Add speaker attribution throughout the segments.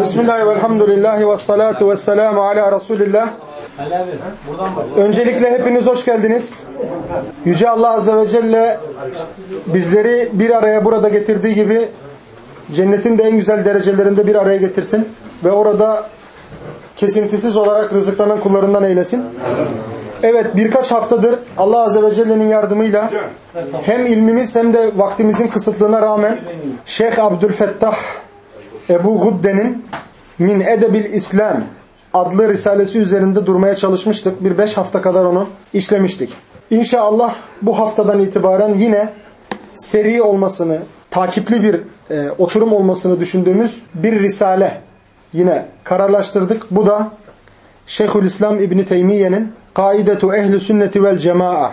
Speaker 1: Bismillah ve ve salatu ve selamu ala Resulillah. Öncelikle hepiniz hoş geldiniz. Yüce Allah Azze ve Celle bizleri bir araya burada getirdiği gibi cennetin de en güzel derecelerinde bir araya getirsin. Ve orada kesintisiz olarak rızıklanan kullarından eylesin. Evet birkaç haftadır Allah Azze ve Celle'nin yardımıyla hem ilmimiz hem de vaktimizin kısıtlığına rağmen Şeyh Abdülfettah Ebu Gudde'nin Min Edebil İslam adlı risalesi üzerinde durmaya çalışmıştık. Bir beş hafta kadar onu işlemiştik. İnşallah bu haftadan itibaren yine seri olmasını, takipli bir e, oturum olmasını düşündüğümüz bir risale yine kararlaştırdık. Bu da Şeyhülislam İbni Teymiye'nin Kaidetu Ehli Sünneti vel Cema'a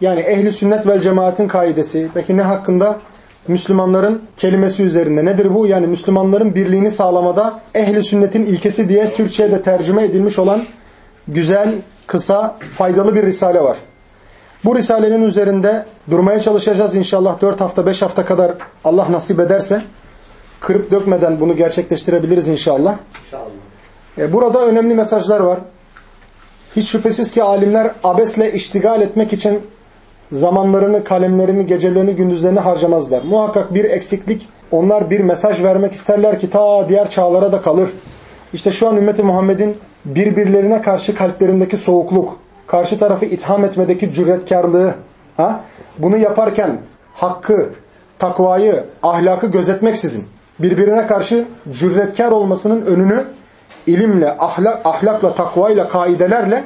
Speaker 1: yani Ehli Sünnet vel Cemaat'in kaidesi. Peki ne hakkında? Müslümanların kelimesi üzerinde. Nedir bu? Yani Müslümanların birliğini sağlamada ehli sünnetin ilkesi diye Türkçe'de tercüme edilmiş olan güzel, kısa, faydalı bir risale var. Bu risalenin üzerinde durmaya çalışacağız inşallah 4 hafta 5 hafta kadar Allah nasip ederse kırıp dökmeden bunu gerçekleştirebiliriz inşallah. İnşallah. Burada önemli mesajlar var. Hiç şüphesiz ki alimler abesle iştigal etmek için zamanlarını, kalemlerini, gecelerini, gündüzlerini harcamazlar. Muhakkak bir eksiklik, onlar bir mesaj vermek isterler ki ta diğer çağlara da kalır. İşte şu an ümmeti Muhammed'in birbirlerine karşı kalplerindeki soğukluk, karşı tarafı itham etmedeki cüretkarlığı, ha? bunu yaparken hakkı, takvayı, ahlakı gözetmeksizin birbirine karşı cüretkar olmasının önünü ilimle, ahlak, ahlakla, takvayla, kaidelerle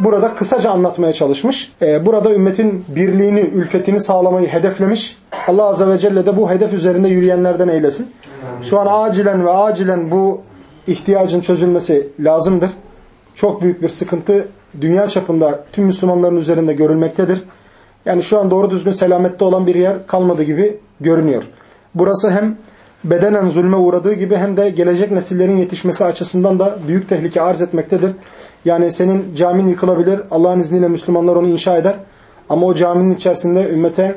Speaker 1: burada kısaca anlatmaya çalışmış. Ee, burada ümmetin birliğini, ülfetini sağlamayı hedeflemiş. Allah Azze ve Celle de bu hedef üzerinde yürüyenlerden eylesin. Şu an acilen ve acilen bu ihtiyacın çözülmesi lazımdır. Çok büyük bir sıkıntı dünya çapında tüm Müslümanların üzerinde görülmektedir. Yani şu an doğru düzgün selamette olan bir yer kalmadı gibi görünüyor. Burası hem bedenen zulme uğradığı gibi hem de gelecek nesillerin yetişmesi açısından da büyük tehlike arz etmektedir. Yani senin camin yıkılabilir. Allah'ın izniyle Müslümanlar onu inşa eder. Ama o caminin içerisinde ümmete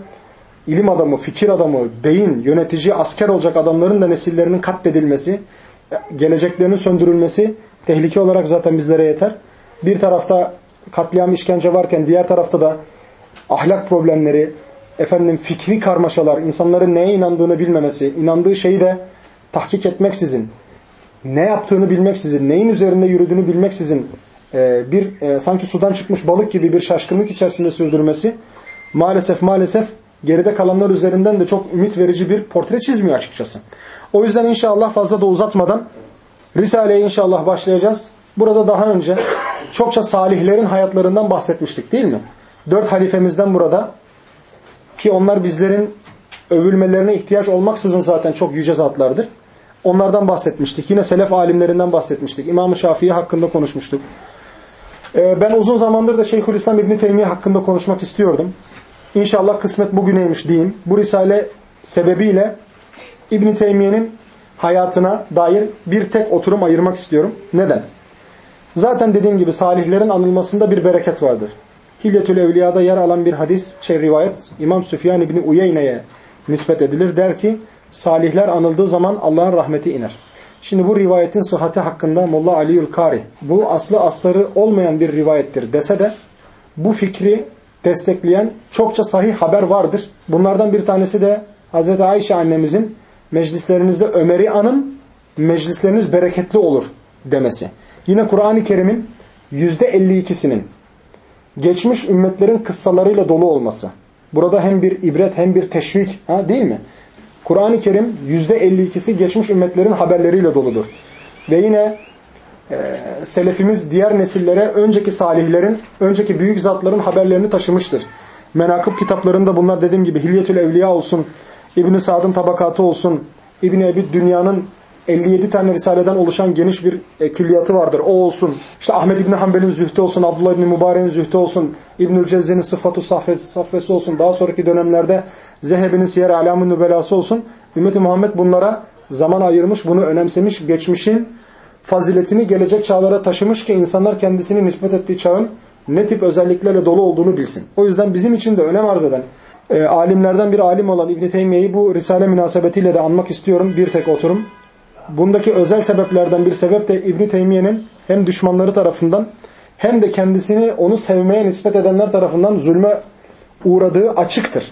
Speaker 1: ilim adamı, fikir adamı, beyin, yönetici, asker olacak adamların da nesillerinin katledilmesi, geleceklerinin söndürülmesi tehlike olarak zaten bizlere yeter. Bir tarafta katliam işkence varken diğer tarafta da ahlak problemleri, efendim fikri karmaşalar, insanların neye inandığını bilmemesi, inandığı şeyi de tahkik etmeksizin, ne yaptığını bilmeksizin, neyin üzerinde yürüdüğünü bilmeksizin bir e, sanki sudan çıkmış balık gibi bir şaşkınlık içerisinde sürdürmesi maalesef maalesef geride kalanlar üzerinden de çok ümit verici bir portre çizmiyor açıkçası. O yüzden inşallah fazla da uzatmadan Risale'ye inşallah başlayacağız. Burada daha önce çokça salihlerin hayatlarından bahsetmiştik değil mi? Dört halifemizden burada ki onlar bizlerin övülmelerine ihtiyaç olmaksızın zaten çok yüce zatlardır. Onlardan bahsetmiştik. Yine selef alimlerinden bahsetmiştik. İmam-ı Şafii hakkında konuşmuştuk. Ee, ben uzun zamandır da Şeyhülislam İbni Teymiye hakkında konuşmak istiyordum. İnşallah kısmet bugüneymiş diyeyim. Bu risale sebebiyle İbni Teymiye'nin hayatına dair bir tek oturum ayırmak istiyorum. Neden? Zaten dediğim gibi salihlerin anılmasında bir bereket vardır. Hilyetül Evliya'da yer alan bir hadis, şey rivayet İmam Süfyan İbni Uyeyne'ye nispet edilir. Der ki salihler anıldığı zaman Allah'ın rahmeti iner. Şimdi bu rivayetin sıhhati hakkında Molla Aliül Kari bu aslı asları olmayan bir rivayettir dese de bu fikri destekleyen çokça sahih haber vardır. Bunlardan bir tanesi de Hz. Ayşe annemizin meclislerinizde Ömer'i anın meclisleriniz bereketli olur demesi. Yine Kur'an-ı Kerim'in %52'sinin geçmiş ümmetlerin kıssalarıyla dolu olması. Burada hem bir ibret hem bir teşvik ha, değil mi? Kur'an-ı Kerim %52'si geçmiş ümmetlerin haberleriyle doludur. Ve yine e, selefimiz diğer nesillere önceki salihlerin, önceki büyük zatların haberlerini taşımıştır. Menakıb kitaplarında bunlar dediğim gibi Hilyetül Evliya olsun, İbn-i Sa'd'ın tabakatı olsun, İbn-i Ebi Dünya'nın 57 tane risaleden oluşan geniş bir e, külliyatı vardır. O olsun. İşte Ahmed İbni Hanbel'in zühdü olsun, Abdullah İbni Mübarek'in zühdü olsun, İbnül Cezze'nin sıfatu saffesi olsun. Daha sonraki dönemlerde Zehebi'nin siyer alamın nübelası olsun. Ümmet-i Muhammed bunlara zaman ayırmış, bunu önemsemiş, geçmişin faziletini gelecek çağlara taşımış ki insanlar kendisini nispet ettiği çağın ne tip özelliklerle dolu olduğunu bilsin. O yüzden bizim için de önem arz eden e, alimlerden bir alim olan İbn Teymiye'yi bu risale münasebetiyle de anmak istiyorum. Bir tek oturum. Bundaki özel sebeplerden bir sebep de İbn Teymiye'nin hem düşmanları tarafından hem de kendisini onu sevmeye nispet edenler tarafından zulme uğradığı açıktır.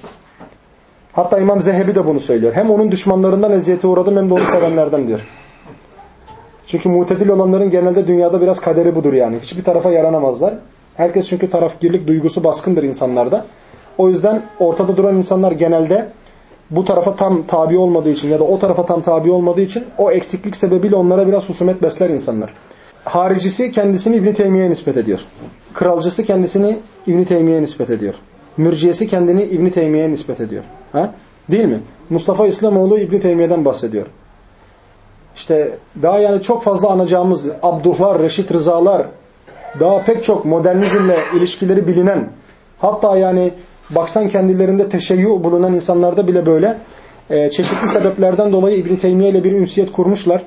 Speaker 1: Hatta İmam Zehebi de bunu söylüyor. Hem onun düşmanlarından eziyete uğradım hem de onu sevenlerden diyor. Çünkü mutedil olanların genelde dünyada biraz kaderi budur yani. Hiçbir tarafa yaranamazlar. Herkes çünkü tarafgirlik duygusu baskındır insanlarda. O yüzden ortada duran insanlar genelde bu tarafa tam tabi olmadığı için ya da o tarafa tam tabi olmadığı için o eksiklik sebebiyle onlara biraz husumet besler insanlar. Haricisi kendisini İbn Teymiye'ye nispet ediyor. Kralcısı kendisini İbn Teymiye'ye nispet ediyor. Mürciyesi kendini İbn Teymiye'ye nispet ediyor. Ha? Değil mi? Mustafa İslamoğlu İbn Teymiye'den bahsediyor. İşte daha yani çok fazla anacağımız Abduhlar, Reşit Rızalar, daha pek çok modernizmle ilişkileri bilinen, hatta yani baksan kendilerinde teşeyyü bulunan insanlarda bile böyle e, çeşitli sebeplerden dolayı İbn Teymiye ile bir ünsiyet kurmuşlar.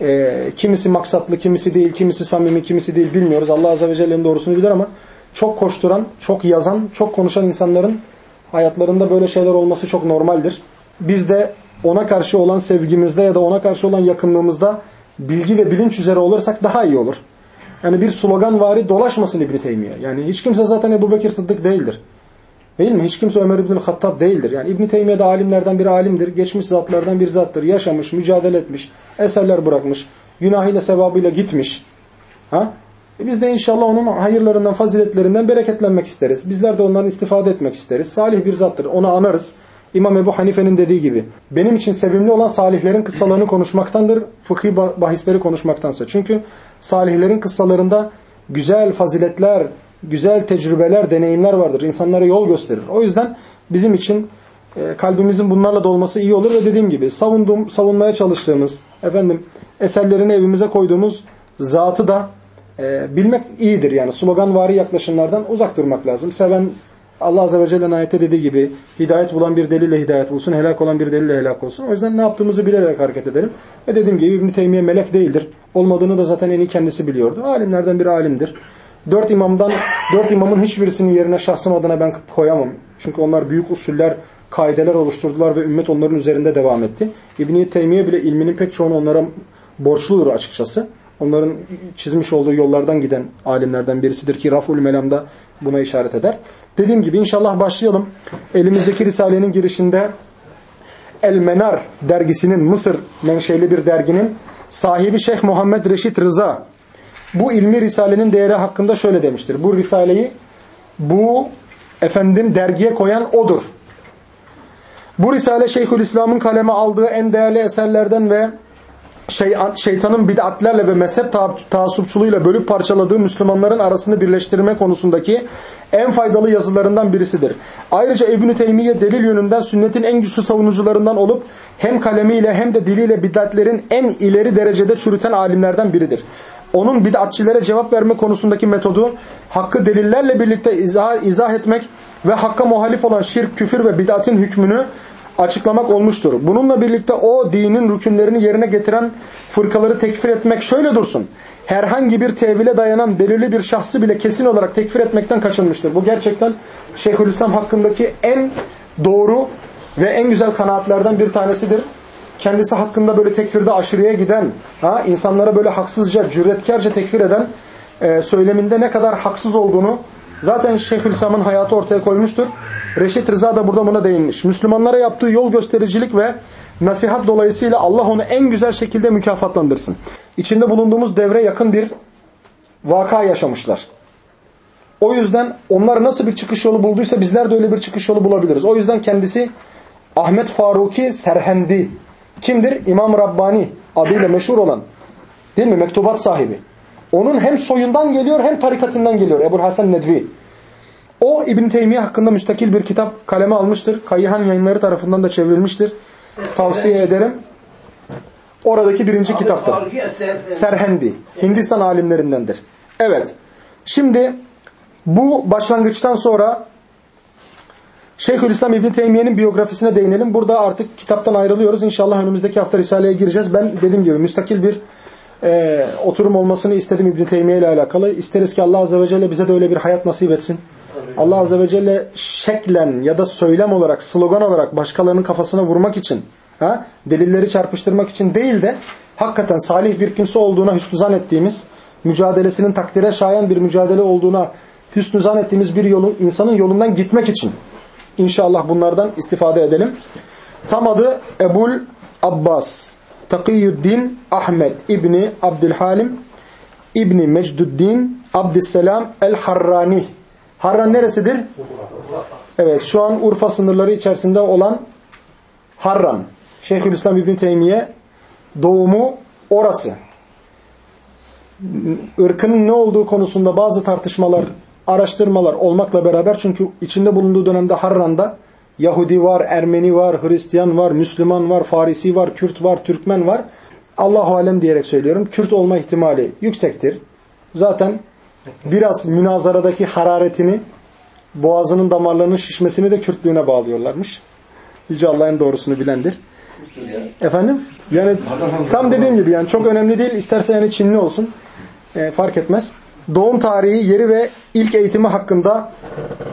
Speaker 1: E, kimisi maksatlı, kimisi değil, kimisi samimi, kimisi değil bilmiyoruz. Allah Azze ve Celle'nin doğrusunu bilir ama çok koşturan, çok yazan, çok konuşan insanların hayatlarında böyle şeyler olması çok normaldir. Biz de ona karşı olan sevgimizde ya da ona karşı olan yakınlığımızda bilgi ve bilinç üzere olursak daha iyi olur. Yani bir slogan vari dolaşmasın İbn Teymiye. Yani hiç kimse zaten Ebu Bekir Sıddık değildir. Değil mi? Hiç kimse Ömer İbn Hattab değildir. Yani İbn Teymiye de alimlerden bir alimdir. Geçmiş zatlardan bir zattır. Yaşamış, mücadele etmiş, eserler bırakmış, günahıyla sevabıyla gitmiş. Ha? E biz de inşallah onun hayırlarından, faziletlerinden bereketlenmek isteriz. Bizler de onların istifade etmek isteriz. Salih bir zattır. Onu anarız. İmam Ebu Hanife'nin dediği gibi. Benim için sevimli olan salihlerin kıssalarını konuşmaktandır. Fıkhi bahisleri konuşmaktansa. Çünkü salihlerin kıssalarında güzel faziletler, güzel tecrübeler, deneyimler vardır. İnsanlara yol gösterir. O yüzden bizim için e, kalbimizin bunlarla dolması iyi olur ve dediğim gibi savunduğum, savunmaya çalıştığımız, efendim eserlerini evimize koyduğumuz zatı da e, bilmek iyidir. Yani sloganvari yaklaşımlardan uzak durmak lazım. Seven Allah Azze ve Celle'nin ayette dediği gibi hidayet bulan bir delille hidayet bulsun, helak olan bir delille helak olsun. O yüzden ne yaptığımızı bilerek hareket edelim. Ve dediğim gibi İbn-i Teymiye melek değildir. Olmadığını da zaten en iyi kendisi biliyordu. Alimlerden bir alimdir. Dört imamdan, dört imamın hiçbirisinin yerine şahsım adına ben koyamam. Çünkü onlar büyük usuller, kaideler oluşturdular ve ümmet onların üzerinde devam etti. İbn-i Teymiye bile ilminin pek çoğunu onlara borçludur açıkçası. Onların çizmiş olduğu yollardan giden alimlerden birisidir ki Raful Melam'da buna işaret eder. Dediğim gibi inşallah başlayalım. Elimizdeki Risale'nin girişinde El Menar dergisinin Mısır menşeli bir derginin sahibi Şeyh Muhammed Reşit Rıza bu ilmi Risale'nin değeri hakkında şöyle demiştir. Bu Risale'yi bu efendim dergiye koyan odur. Bu Risale Şeyhülislam'ın kaleme aldığı en değerli eserlerden ve şey, şeytanın bid'atlerle ve mezhep taassupçuluğuyla bölüp parçaladığı Müslümanların arasını birleştirme konusundaki en faydalı yazılarından birisidir. Ayrıca İbn-i Teymiye delil yönünden sünnetin en güçlü savunucularından olup hem kalemiyle hem de diliyle bid'atlerin en ileri derecede çürüten alimlerden biridir. Onun bid'atçilere cevap verme konusundaki metodu hakkı delillerle birlikte izah, izah etmek ve hakka muhalif olan şirk, küfür ve bid'atin hükmünü açıklamak olmuştur. Bununla birlikte o dinin rükünlerini yerine getiren fırkaları tekfir etmek şöyle dursun. Herhangi bir tevile dayanan belirli bir şahsı bile kesin olarak tekfir etmekten kaçınmıştır. Bu gerçekten Şeyhülislam hakkındaki en doğru ve en güzel kanaatlerden bir tanesidir. Kendisi hakkında böyle tekfirde aşırıya giden, ha, insanlara böyle haksızca, cüretkarca tekfir eden e, söyleminde ne kadar haksız olduğunu Zaten Şeyhülislam'ın hayatı ortaya koymuştur. Reşit Rıza da burada buna değinmiş. Müslümanlara yaptığı yol göstericilik ve nasihat dolayısıyla Allah onu en güzel şekilde mükafatlandırsın. İçinde bulunduğumuz devre yakın bir vaka yaşamışlar. O yüzden onlar nasıl bir çıkış yolu bulduysa bizler de öyle bir çıkış yolu bulabiliriz. O yüzden kendisi Ahmet Faruki Serhendi. Kimdir? İmam Rabbani adıyla meşhur olan. Değil mi? Mektubat sahibi. Onun hem soyundan geliyor hem tarikatından geliyor. Ebu Hasan Nedvi. O İbn Teymiye hakkında müstakil bir kitap kaleme almıştır. Kayıhan yayınları tarafından da çevrilmiştir. Tavsiye ederim. Oradaki birinci kitaptır. Serhendi. Hindistan alimlerindendir. Evet. Şimdi bu başlangıçtan sonra Şeyhülislam İbn Teymiye'nin biyografisine değinelim. Burada artık kitaptan ayrılıyoruz. İnşallah önümüzdeki hafta Risale'ye gireceğiz. Ben dediğim gibi müstakil bir e, oturum olmasını istedim İbn Teymiye ile alakalı. İsteriz ki Allah Azze ve Celle bize de öyle bir hayat nasip etsin. Allah Azze ve Celle şeklen ya da söylem olarak, slogan olarak başkalarının kafasına vurmak için, ha, delilleri çarpıştırmak için değil de hakikaten salih bir kimse olduğuna hüsnü zan ettiğimiz, mücadelesinin takdire şayan bir mücadele olduğuna hüsnü zan ettiğimiz bir yolun, insanın yolundan gitmek için inşallah bunlardan istifade edelim. Tam adı Ebul Abbas Takiyüddin Ahmet İbni Abdülhalim İbni Mecduddin Abdüsselam El-Harrani. Harran neresidir? Evet şu an Urfa sınırları içerisinde olan Harran. Şeyhülislam İbni Teymiye doğumu orası. Irkının ne olduğu konusunda bazı tartışmalar, araştırmalar olmakla beraber çünkü içinde bulunduğu dönemde Harran'da Yahudi var, Ermeni var, Hristiyan var, Müslüman var, Farisi var, Kürt var, Türkmen var. Allahu alem diyerek söylüyorum. Kürt olma ihtimali yüksektir. Zaten biraz münazaradaki hararetini, boğazının damarlarının şişmesini de Kürtlüğüne bağlıyorlarmış. Yüce Allah'ın doğrusunu bilendir. Efendim? Yani tam dediğim gibi yani çok önemli değil. İsterse yani Çinli olsun. E, fark etmez. Doğum tarihi, yeri ve ilk eğitimi hakkında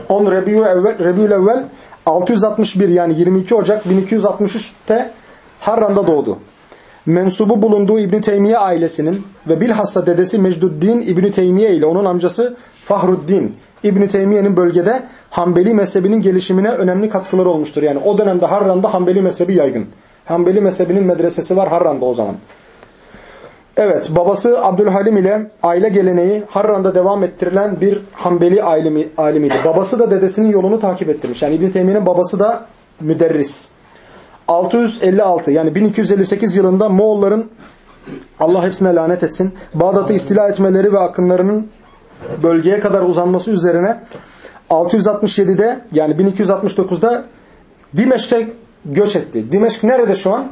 Speaker 1: 10 Rebiül Evvel, Evvel 661 yani 22 Ocak 1263'te Harran'da doğdu. Mensubu bulunduğu İbn Teymiye ailesinin ve bilhassa dedesi Mecduddin İbn Teymiye ile onun amcası Fahruddin İbn Teymiye'nin bölgede Hanbeli mezhebinin gelişimine önemli katkıları olmuştur. Yani o dönemde Harran'da Hanbeli mezhebi yaygın. Hanbeli mezhebinin medresesi var Harran'da o zaman. Evet, babası Abdülhalim ile aile geleneği Harran'da devam ettirilen bir Hanbeli alimi, alimiydi. Babası da dedesinin yolunu takip ettirmiş. Yani İbn Teymiye'nin babası da müderris. 656 yani 1258 yılında Moğolların Allah hepsine lanet etsin. Bağdat'ı istila etmeleri ve akınlarının bölgeye kadar uzanması üzerine 667'de yani 1269'da Dimeşk'e göç etti. Dimeşk nerede şu an?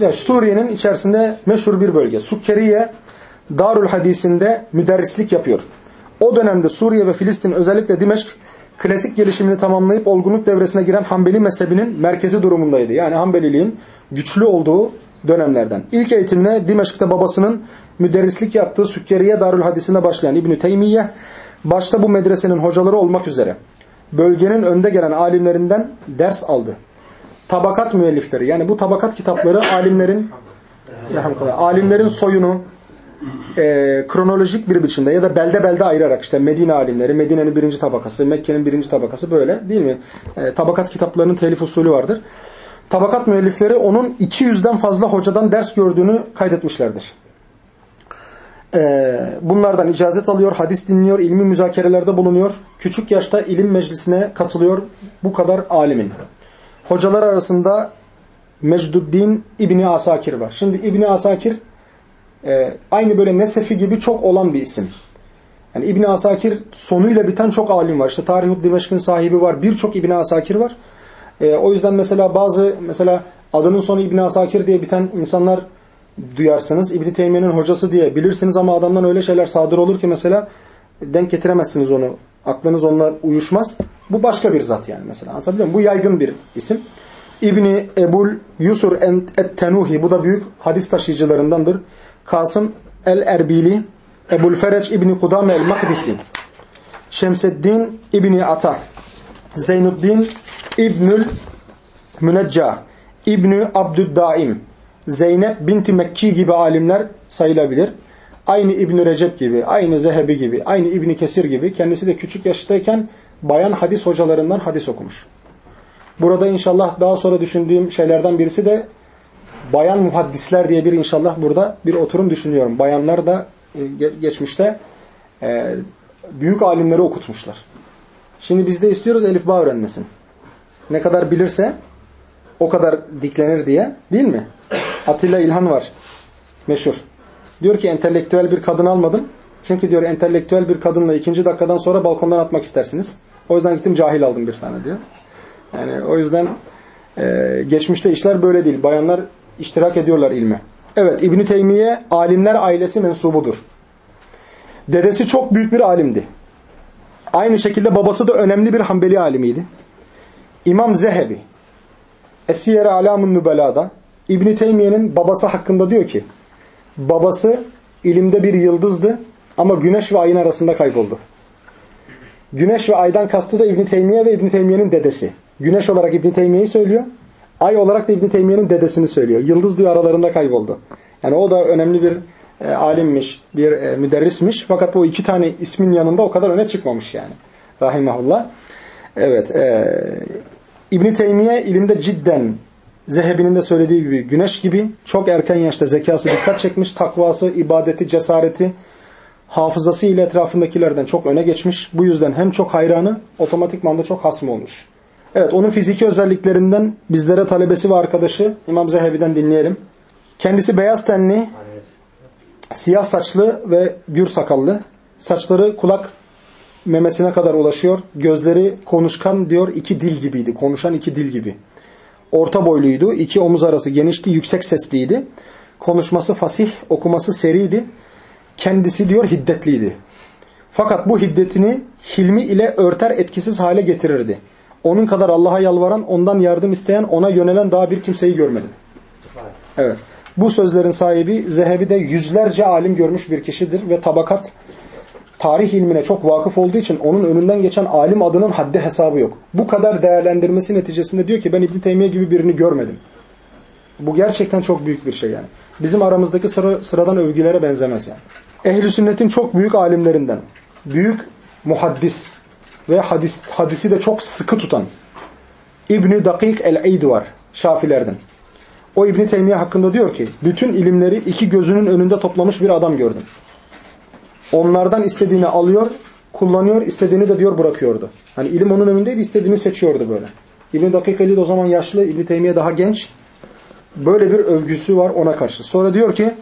Speaker 1: Ya Suriye'nin içerisinde meşhur bir bölge. Sukkeriye Darül Hadis'inde müderrislik yapıyor. O dönemde Suriye ve Filistin özellikle Dimeşk klasik gelişimini tamamlayıp olgunluk devresine giren Hanbeli mezhebinin merkezi durumundaydı. Yani Hanbeliliğin güçlü olduğu dönemlerden. İlk eğitimine Dimeşk'te babasının müderrislik yaptığı Sükkeriye Darül Hadis'ine başlayan İbn-i Teymiye başta bu medresenin hocaları olmak üzere bölgenin önde gelen alimlerinden ders aldı. Tabakat müellifleri yani bu tabakat kitapları alimlerin alimlerin soyunu e, kronolojik bir biçimde ya da belde belde ayırarak işte Medine alimleri, Medine'nin birinci tabakası, Mekke'nin birinci tabakası böyle değil mi? E, tabakat kitaplarının telif usulü vardır. Tabakat müellifleri onun 200'den fazla hocadan ders gördüğünü kaydetmişlerdir. E, bunlardan icazet alıyor, hadis dinliyor, ilmi müzakerelerde bulunuyor. Küçük yaşta ilim meclisine katılıyor bu kadar alimin. Hocalar arasında Mecduddin İbni Asakir var. Şimdi İbni Asakir e, aynı böyle Nesefi gibi çok olan bir isim. Yani İbni Asakir sonuyla biten çok alim var. İşte Tarihut Dimeşk'in sahibi var. Birçok İbni Asakir var. E, o yüzden mesela bazı mesela adının sonu İbni Asakir diye biten insanlar duyarsınız. İbni Teymiye'nin hocası diye bilirsiniz ama adamdan öyle şeyler sadır olur ki mesela denk getiremezsiniz onu. Aklınız onunla uyuşmaz. Bu başka bir zat yani mesela. Anlatabiliyor muyum? Bu yaygın bir isim. İbni Ebul Yusur et-Tenuhi bu da büyük hadis taşıyıcılarındandır. Kasım el-Erbili, Ebul Fereç İbni Kudame el-Makdisi, Şemseddin İbni Ata, Zeynuddin İbnül Münecca, İbni Abdüddaim, Zeynep binti Mekki gibi alimler sayılabilir. Aynı İbni Recep gibi, aynı Zehebi gibi, aynı İbni Kesir gibi kendisi de küçük yaştayken bayan hadis hocalarından hadis okumuş. Burada inşallah daha sonra düşündüğüm şeylerden birisi de bayan muhaddisler diye bir inşallah burada bir oturum düşünüyorum. Bayanlar da e, geçmişte e, büyük alimleri okutmuşlar. Şimdi biz de istiyoruz Elif Bağ öğrenmesin. Ne kadar bilirse o kadar diklenir diye değil mi? Atilla İlhan var. Meşhur. Diyor ki entelektüel bir kadın almadım. Çünkü diyor entelektüel bir kadınla ikinci dakikadan sonra balkondan atmak istersiniz. O yüzden gittim cahil aldım bir tane diyor. Yani o yüzden e, geçmişte işler böyle değil. Bayanlar iştirak ediyorlar ilme. Evet İbn Teymiye alimler ailesi mensubudur. Dedesi çok büyük bir alimdi. Aynı şekilde babası da önemli bir Hanbeli alimiydi. İmam Zehebi Esiyer Alamun Nübela'da İbn Teymiye'nin babası hakkında diyor ki babası ilimde bir yıldızdı ama güneş ve ayın arasında kayboldu. Güneş ve aydan kastı da İbn Teymiye ve İbn Teymiye'nin dedesi. Güneş olarak İbn Teymiye'yi söylüyor. Ay olarak da İbn Teymiye'nin dedesini söylüyor. Yıldız diyor aralarında kayboldu. Yani o da önemli bir e, alimmiş, bir e, müderrismiş. Fakat bu iki tane ismin yanında o kadar öne çıkmamış yani. Rahimahullah. Evet. E, İbn Teymiye ilimde cidden Zehebi'nin de söylediği gibi güneş gibi çok erken yaşta zekası dikkat çekmiş, takvası, ibadeti, cesareti, hafızası ile etrafındakilerden çok öne geçmiş. Bu yüzden hem çok hayranı, otomatikman da çok hasmı olmuş. Evet, onun fiziki özelliklerinden bizlere talebesi ve arkadaşı İmam Zehebi'den dinleyelim. Kendisi beyaz tenli, siyah saçlı ve gür sakallı. Saçları kulak memesine kadar ulaşıyor. Gözleri konuşkan diyor iki dil gibiydi. Konuşan iki dil gibi. Orta boyluydu. iki omuz arası genişti. Yüksek sesliydi. Konuşması fasih, okuması seriydi. Kendisi diyor hiddetliydi. Fakat bu hiddetini hilmi ile örter etkisiz hale getirirdi. Onun kadar Allah'a yalvaran, ondan yardım isteyen, ona yönelen daha bir kimseyi görmedim. Evet. Bu sözlerin sahibi Zehebi de yüzlerce alim görmüş bir kişidir ve tabakat tarih ilmine çok vakıf olduğu için onun önünden geçen alim adının haddi hesabı yok. Bu kadar değerlendirmesi neticesinde diyor ki ben İbn Teymiye gibi birini görmedim. Bu gerçekten çok büyük bir şey yani. Bizim aramızdaki sıra, sıradan övgülere benzemez yani. Ehl-i sünnetin çok büyük alimlerinden, büyük muhaddis ve hadis, hadisi de çok sıkı tutan İbn-i Dakik el-Eyd var Şafilerden. O İbn Teymiye hakkında diyor ki bütün ilimleri iki gözünün önünde toplamış bir adam gördüm. Onlardan istediğini alıyor, kullanıyor, istediğini de diyor bırakıyordu. Hani ilim onun önündeydi, istediğini seçiyordu böyle. İbn Dakik el o zaman yaşlı, İbn Teymiye daha genç. Böyle bir övgüsü var ona karşı. Sonra diyor ki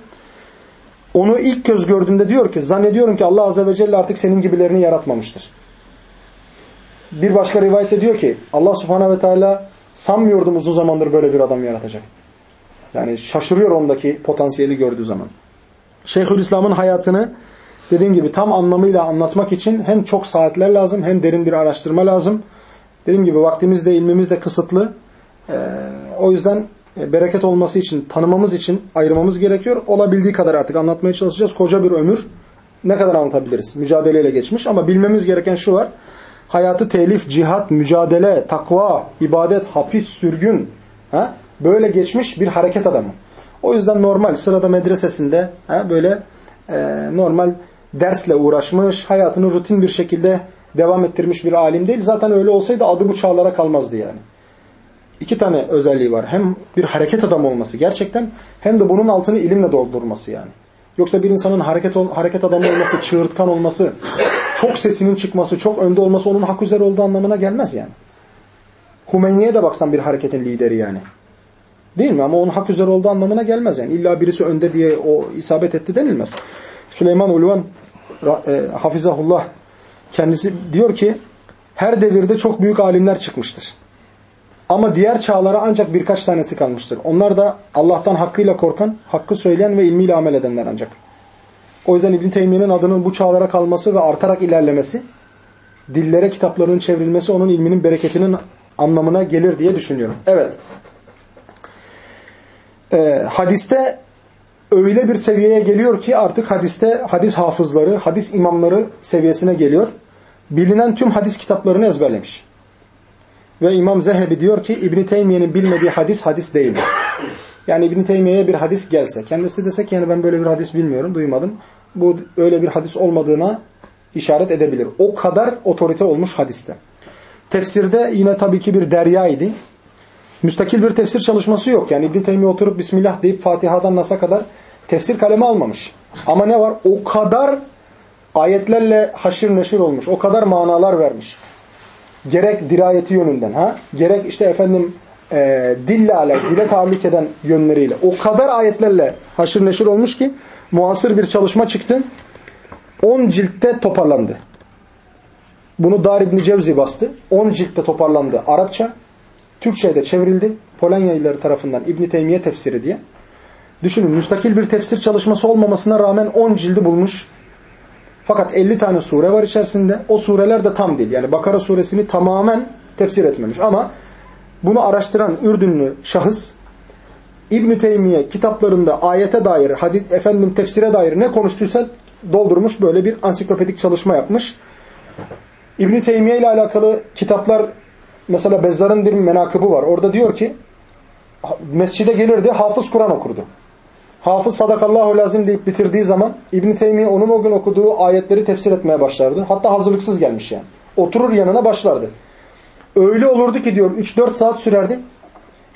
Speaker 1: onu ilk göz gördüğünde diyor ki zannediyorum ki Allah Azze ve Celle artık senin gibilerini yaratmamıştır. Bir başka rivayette diyor ki Allah Subhanahu ve Teala sanmıyordum uzun zamandır böyle bir adam yaratacak. Yani şaşırıyor ondaki potansiyeli gördüğü zaman. Şeyhülislam'ın hayatını dediğim gibi tam anlamıyla anlatmak için hem çok saatler lazım hem derin bir araştırma lazım. Dediğim gibi vaktimiz de ilmimiz de kısıtlı. Ee, o yüzden bereket olması için, tanımamız için ayırmamız gerekiyor. Olabildiği kadar artık anlatmaya çalışacağız. Koca bir ömür ne kadar anlatabiliriz? Mücadeleyle geçmiş ama bilmemiz gereken şu var. Hayatı telif, cihat, mücadele, takva, ibadet, hapis, sürgün ha? böyle geçmiş bir hareket adamı. O yüzden normal sırada medresesinde ha? böyle e, normal dersle uğraşmış, hayatını rutin bir şekilde devam ettirmiş bir alim değil. Zaten öyle olsaydı adı bu çağlara kalmazdı yani iki tane özelliği var. Hem bir hareket adamı olması gerçekten hem de bunun altını ilimle doldurması yani. Yoksa bir insanın hareket hareket adamı olması, çığırtkan olması, çok sesinin çıkması, çok önde olması onun hak üzere olduğu anlamına gelmez yani. Hümeyni'ye de baksan bir hareketin lideri yani. Değil mi? Ama onun hak üzere olduğu anlamına gelmez yani. İlla birisi önde diye o isabet etti denilmez. Süleyman Ulvan e, Hafizahullah kendisi diyor ki her devirde çok büyük alimler çıkmıştır. Ama diğer çağlara ancak birkaç tanesi kalmıştır. Onlar da Allah'tan hakkıyla korkan, hakkı söyleyen ve ilmiyle amel edenler ancak. O yüzden İbn Teymiye'nin adının bu çağlara kalması ve artarak ilerlemesi, dillere kitaplarının çevrilmesi onun ilminin bereketinin anlamına gelir diye düşünüyorum. Evet. Ee, hadiste öyle bir seviyeye geliyor ki artık hadiste hadis hafızları, hadis imamları seviyesine geliyor. Bilinen tüm hadis kitaplarını ezberlemiş. Ve İmam Zehebi diyor ki İbn Teymiye'nin bilmediği hadis hadis değildir. Yani İbn Teymiye'ye bir hadis gelse, kendisi dese ki yani ben böyle bir hadis bilmiyorum, duymadım. Bu öyle bir hadis olmadığına işaret edebilir. O kadar otorite olmuş hadiste. Tefsirde yine tabii ki bir derya idi. Müstakil bir tefsir çalışması yok. Yani İbn Teymiye oturup Bismillah deyip Fatiha'dan Nas'a kadar tefsir kalemi almamış. Ama ne var? O kadar ayetlerle haşir neşir olmuş. O kadar manalar vermiş gerek dirayeti yönünden ha gerek işte efendim e, dille alakalı, dile tahallük eden yönleriyle o kadar ayetlerle haşır neşir olmuş ki muasır bir çalışma çıktı. 10 ciltte toparlandı. Bunu Dar İbni Cevzi bastı. 10 ciltte toparlandı Arapça. Türkçe'ye de çevrildi. Polonyalıları tarafından İbni Teymiye tefsiri diye. Düşünün müstakil bir tefsir çalışması olmamasına rağmen 10 cildi bulmuş. Fakat 50 tane sure var içerisinde. O sureler de tam değil. Yani Bakara suresini tamamen tefsir etmemiş. Ama bunu araştıran Ürdünlü şahıs İbn Teymiye kitaplarında ayete dair, hadis efendim tefsire dair ne konuştuysa doldurmuş böyle bir ansiklopedik çalışma yapmış. İbn Teymiye ile alakalı kitaplar mesela Bezzar'ın bir menakıbı var. Orada diyor ki mescide gelirdi, hafız Kur'an okurdu. Hafız sadakallahu lazim deyip bitirdiği zaman İbn Teymiye onun o gün okuduğu ayetleri tefsir etmeye başlardı. Hatta hazırlıksız gelmiş yani. Oturur yanına başlardı. Öyle olurdu ki diyor 3-4 saat sürerdi.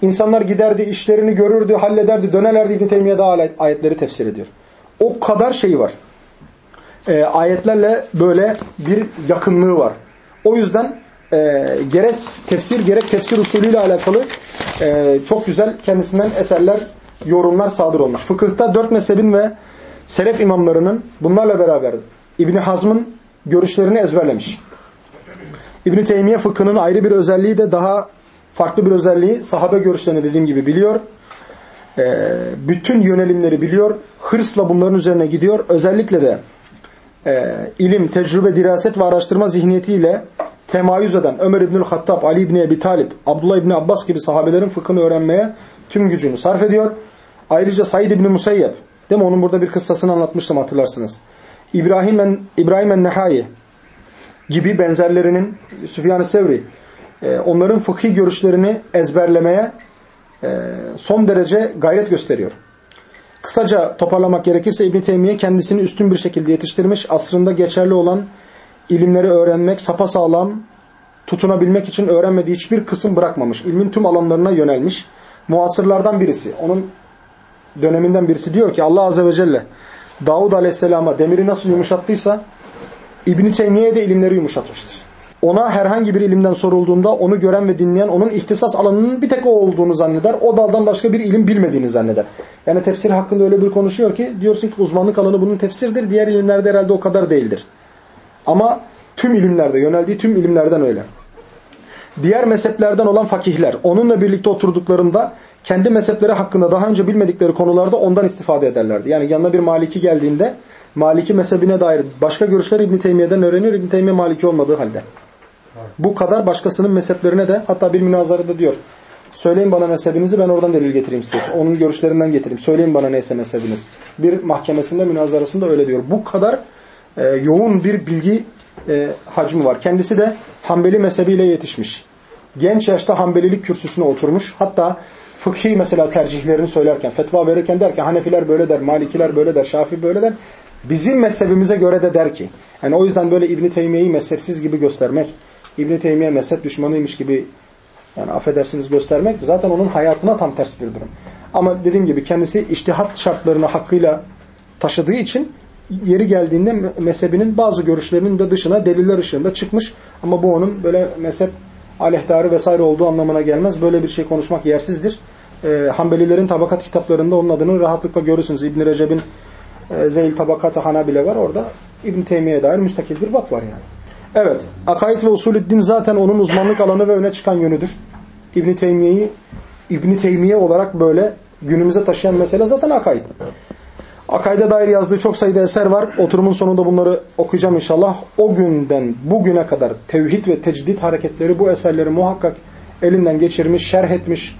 Speaker 1: İnsanlar giderdi, işlerini görürdü, hallederdi, dönerlerdi İbn Teymiye daha ayetleri tefsir ediyor. O kadar şeyi var. E, ayetlerle böyle bir yakınlığı var. O yüzden e, gerek tefsir gerek tefsir usulüyle alakalı e, çok güzel kendisinden eserler, yorumlar sadır olmuş. Fıkıhta dört mezhebin ve selef imamlarının bunlarla beraber İbni Hazm'ın görüşlerini ezberlemiş. İbni Teymiye fıkhının ayrı bir özelliği de daha farklı bir özelliği sahabe görüşlerini dediğim gibi biliyor. E, bütün yönelimleri biliyor. Hırsla bunların üzerine gidiyor. Özellikle de e, ilim, tecrübe, diraset ve araştırma zihniyetiyle temayüz eden Ömer İbnül Hattab, Ali İbni Ebi Talip, Abdullah İbni Abbas gibi sahabelerin fıkhını öğrenmeye tüm gücünü sarf ediyor. Ayrıca Said İbni Musayyeb, değil mi? Onun burada bir kıssasını anlatmıştım hatırlarsınız. İbrahim, en, İbrahim en-Nehai gibi benzerlerinin, Süfyan-ı Sevri, e, onların fıkhi görüşlerini ezberlemeye e, son derece gayret gösteriyor. Kısaca toparlamak gerekirse İbn Teymiye kendisini üstün bir şekilde yetiştirmiş. Asrında geçerli olan ilimleri öğrenmek, sapasağlam tutunabilmek için öğrenmediği hiçbir kısım bırakmamış. İlmin tüm alanlarına yönelmiş. Muasırlardan birisi, onun döneminden birisi diyor ki Allah Azze ve Celle Davud Aleyhisselam'a demiri nasıl yumuşattıysa İbn Teymiye'ye de ilimleri yumuşatmıştır. Ona herhangi bir ilimden sorulduğunda onu gören ve dinleyen onun ihtisas alanının bir tek o olduğunu zanneder. O daldan başka bir ilim bilmediğini zanneder. Yani tefsir hakkında öyle bir konuşuyor ki diyorsun ki uzmanlık alanı bunun tefsirdir. Diğer ilimlerde herhalde o kadar değildir. Ama tüm ilimlerde, yöneldiği tüm ilimlerden öyle. Diğer mezheplerden olan fakihler onunla birlikte oturduklarında kendi mezhepleri hakkında daha önce bilmedikleri konularda ondan istifade ederlerdi. Yani yanına bir Maliki geldiğinde Maliki mezhebine dair başka görüşler İbn Teymiye'den öğreniyor. İbn Teymiye Maliki olmadığı halde. Bu kadar başkasının mezheplerine de hatta bir münazarada diyor. Söyleyin bana mezhebinizi ben oradan delil getireyim size. Onun görüşlerinden getireyim. Söyleyin bana neyse mezhebiniz. Bir mahkemesinde münazarasında öyle diyor. Bu kadar e, yoğun bir bilgi e, hacmi var. Kendisi de Hanbeli mezhebiyle yetişmiş. Genç yaşta Hanbelilik kürsüsüne oturmuş. Hatta fıkhi mesela tercihlerini söylerken, fetva verirken derken Hanefiler böyle der, Malikiler böyle der, Şafii böyle der. Bizim mezhebimize göre de der ki. Yani o yüzden böyle İbn Teymiye'yi mezhepsiz gibi göstermek, İbn Teymiye mezhep düşmanıymış gibi yani affedersiniz göstermek zaten onun hayatına tam ters bir durum. Ama dediğim gibi kendisi iştihat şartlarını hakkıyla taşıdığı için yeri geldiğinde mezhebinin bazı görüşlerinin de dışına deliller ışığında çıkmış. Ama bu onun böyle mezhep aleyhtarı vesaire olduğu anlamına gelmez. Böyle bir şey konuşmak yersizdir. E, Hanbelilerin tabakat kitaplarında onun adını rahatlıkla görürsünüz. İbn Recep'in e, Zeyl Tabakatı Hanabile var. Orada İbn Teymiye'ye dair müstakil bir bak var yani. Evet. Akaid ve usulüddin zaten onun uzmanlık alanı ve öne çıkan yönüdür. İbn Teymiye'yi İbn Teymiye olarak böyle günümüze taşıyan mesele zaten akaid. Akaide dair yazdığı çok sayıda eser var. Oturumun sonunda bunları okuyacağım inşallah. O günden bugüne kadar tevhid ve tecdit hareketleri bu eserleri muhakkak elinden geçirmiş, şerh etmiş.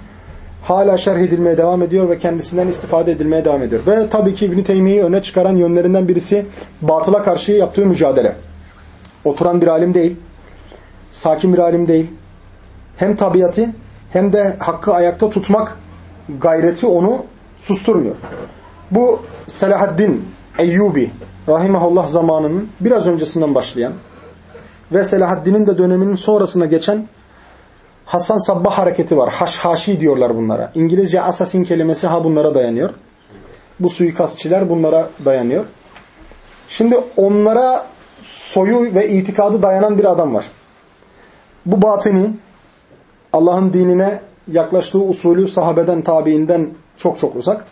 Speaker 1: Hala şerh edilmeye devam ediyor ve kendisinden istifade edilmeye devam ediyor. Ve tabii ki İbn Teymiye'yi öne çıkaran yönlerinden birisi batıla karşı yaptığı mücadele. Oturan bir alim değil, sakin bir alim değil. Hem tabiatı hem de hakkı ayakta tutmak gayreti onu susturmuyor. Bu Selahaddin Eyyubi rahimahullah zamanının biraz öncesinden başlayan ve Selahaddin'in de döneminin sonrasına geçen Hasan Sabbah hareketi var. Haşhaşi diyorlar bunlara. İngilizce assassin kelimesi ha bunlara dayanıyor. Bu suikastçiler bunlara dayanıyor. Şimdi onlara soyu ve itikadı dayanan bir adam var. Bu batini Allah'ın dinine yaklaştığı usulü sahabeden, tabiinden çok çok uzak.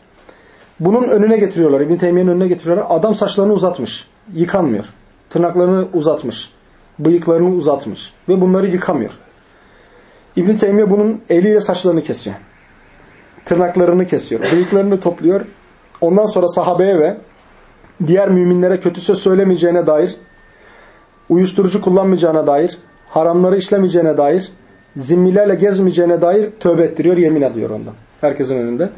Speaker 1: Bunun önüne getiriyorlar. İbn Teymiye'nin önüne getiriyorlar. Adam saçlarını uzatmış. Yıkanmıyor. Tırnaklarını uzatmış. Bıyıklarını uzatmış. Ve bunları yıkamıyor. İbn Teymiye bunun eliyle saçlarını kesiyor. Tırnaklarını kesiyor. Bıyıklarını topluyor. Ondan sonra sahabeye ve diğer müminlere kötü söz söylemeyeceğine dair, uyuşturucu kullanmayacağına dair, haramları işlemeyeceğine dair, zimmilerle gezmeyeceğine dair tövbe ettiriyor, yemin ediyor ondan. Herkesin önünde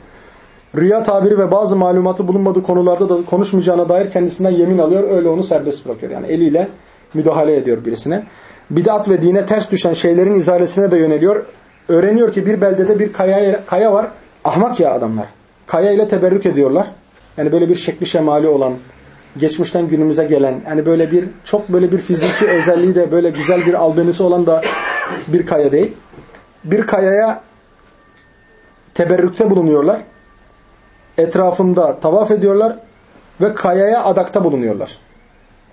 Speaker 1: rüya tabiri ve bazı malumatı bulunmadığı konularda da konuşmayacağına dair kendisinden yemin alıyor. Öyle onu serbest bırakıyor. Yani eliyle müdahale ediyor birisine. Bidat ve dine ters düşen şeylerin izalesine de yöneliyor. Öğreniyor ki bir beldede bir kaya, kaya var. Ahmak ya adamlar. Kaya ile teberrük ediyorlar. Yani böyle bir şekli şemali olan, geçmişten günümüze gelen, yani böyle bir çok böyle bir fiziki özelliği de böyle güzel bir albenisi olan da bir kaya değil. Bir kayaya teberrükte bulunuyorlar. Etrafında tavaf ediyorlar ve kayaya adakta bulunuyorlar.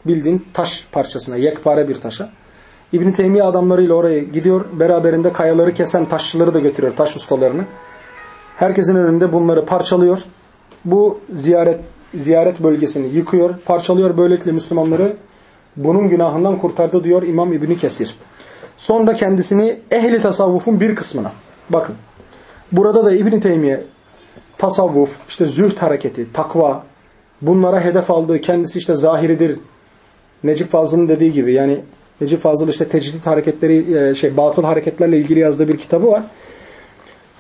Speaker 1: Bildiğin taş parçasına, yekpare bir taşa. İbn Teymiye adamlarıyla oraya gidiyor. Beraberinde kayaları kesen taşçıları da götürüyor, taş ustalarını. Herkesin önünde bunları parçalıyor. Bu ziyaret ziyaret bölgesini yıkıyor, parçalıyor. Böylelikle Müslümanları bunun günahından kurtardı diyor İmam İbni Kesir. Sonra kendisini ehli tasavvufun bir kısmına. Bakın. Burada da İbn Teymiye tasavvuf, işte zühd hareketi, takva bunlara hedef aldığı kendisi işte zahiridir. Necip Fazıl'ın dediği gibi yani Necip Fazıl işte tecdit hareketleri şey batıl hareketlerle ilgili yazdığı bir kitabı var.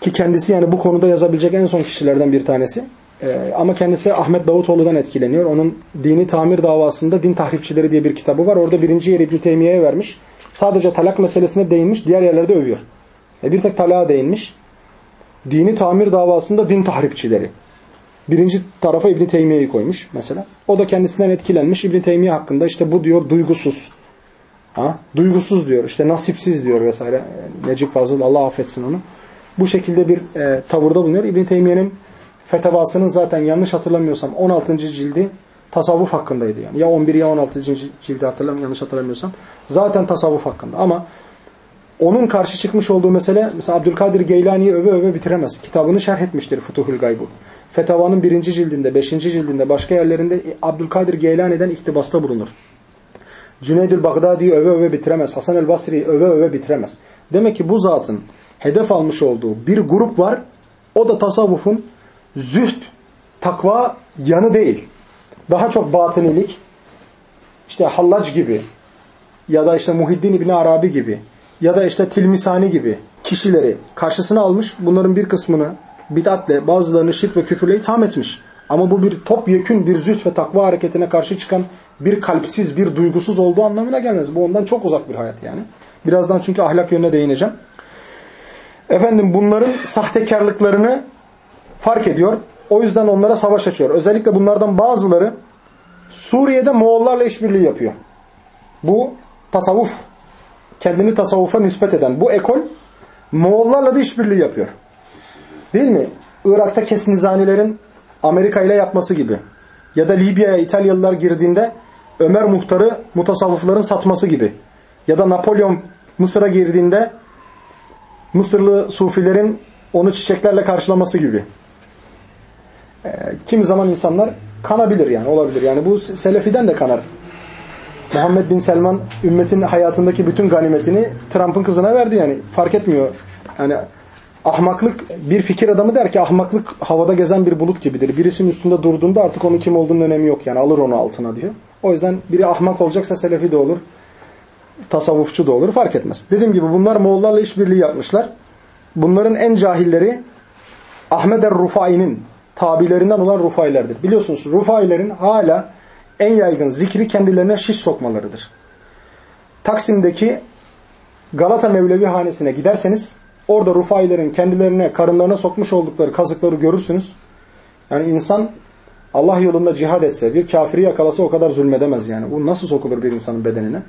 Speaker 1: Ki kendisi yani bu konuda yazabilecek en son kişilerden bir tanesi. Ee, ama kendisi Ahmet Davutoğlu'dan etkileniyor. Onun Dini Tamir davasında Din Tahripçileri diye bir kitabı var. Orada birinci yeri İbn Teymiye'ye vermiş. Sadece talak meselesine değinmiş. Diğer yerlerde övüyor. E bir tek talağa değinmiş. Dini Tamir davasında din tahripçileri. Birinci tarafa İbn Teymiye'yi koymuş mesela. O da kendisinden etkilenmiş. İbn Teymiye hakkında işte bu diyor duygusuz. Ha? Duygusuz diyor. işte nasipsiz diyor vesaire. Necip Fazıl Allah affetsin onu. Bu şekilde bir e, tavırda bulunuyor. İbn Teymiye'nin fetavasının zaten yanlış hatırlamıyorsam 16. cildi tasavvuf hakkındaydı yani. Ya 11 ya 16. cildi hatırlam yanlış hatırlamıyorsam. Zaten tasavvuf hakkında ama onun karşı çıkmış olduğu mesele mesela Abdülkadir Geylani'yi öve öve bitiremez. Kitabını şerh etmiştir Futuhul Gaybu. Fetavanın birinci cildinde, beşinci cildinde, başka yerlerinde Abdülkadir Geylani'den iktibasta bulunur. Cüneydül Bagdadi'yi öve öve bitiremez. Hasan el Basri'yi öve öve bitiremez. Demek ki bu zatın hedef almış olduğu bir grup var. O da tasavvufun zühd, takva yanı değil. Daha çok batınilik, işte Hallac gibi ya da işte Muhiddin İbni Arabi gibi ya da işte Tilmisani gibi kişileri karşısına almış. Bunların bir kısmını bid'atle bazılarını şirk ve küfürle itham etmiş. Ama bu bir topyekün bir zühd ve takva hareketine karşı çıkan bir kalpsiz, bir duygusuz olduğu anlamına gelmez. Bu ondan çok uzak bir hayat yani. Birazdan çünkü ahlak yönüne değineceğim. Efendim bunların sahtekarlıklarını fark ediyor. O yüzden onlara savaş açıyor. Özellikle bunlardan bazıları Suriye'de Moğollarla işbirliği yapıyor. Bu tasavvuf, kendini tasavvufa nispet eden bu ekol Moğollarla da işbirliği yapıyor. Değil mi? Irak'ta Kesnizanilerin Amerika ile yapması gibi. Ya da Libya'ya İtalyalılar girdiğinde Ömer muhtarı mutasavvıfların satması gibi. Ya da Napolyon Mısır'a girdiğinde Mısırlı sufilerin onu çiçeklerle karşılaması gibi. E, kimi zaman insanlar kanabilir yani olabilir. Yani bu Selefi'den de kanar. Muhammed Bin Selman ümmetin hayatındaki bütün ganimetini Trump'ın kızına verdi yani. Fark etmiyor. Yani ahmaklık bir fikir adamı der ki ahmaklık havada gezen bir bulut gibidir. Birisinin üstünde durduğunda artık onun kim olduğunun önemi yok yani alır onu altına diyor. O yüzden biri ahmak olacaksa Selefi de olur. Tasavvufçu da olur fark etmez. Dediğim gibi bunlar Moğollarla işbirliği yapmışlar. Bunların en cahilleri Ahmed er-Rufai'nin tabilerinden olan Rufailerdir. Biliyorsunuz Rufailerin hala en yaygın zikri kendilerine şiş sokmalarıdır. Taksim'deki Galata Mevlevi hanesine giderseniz orada Rufailerin kendilerine karınlarına sokmuş oldukları kazıkları görürsünüz. Yani insan Allah yolunda cihad etse bir kafiri yakalasa o kadar zulmedemez yani. Bu nasıl sokulur bir insanın bedenine?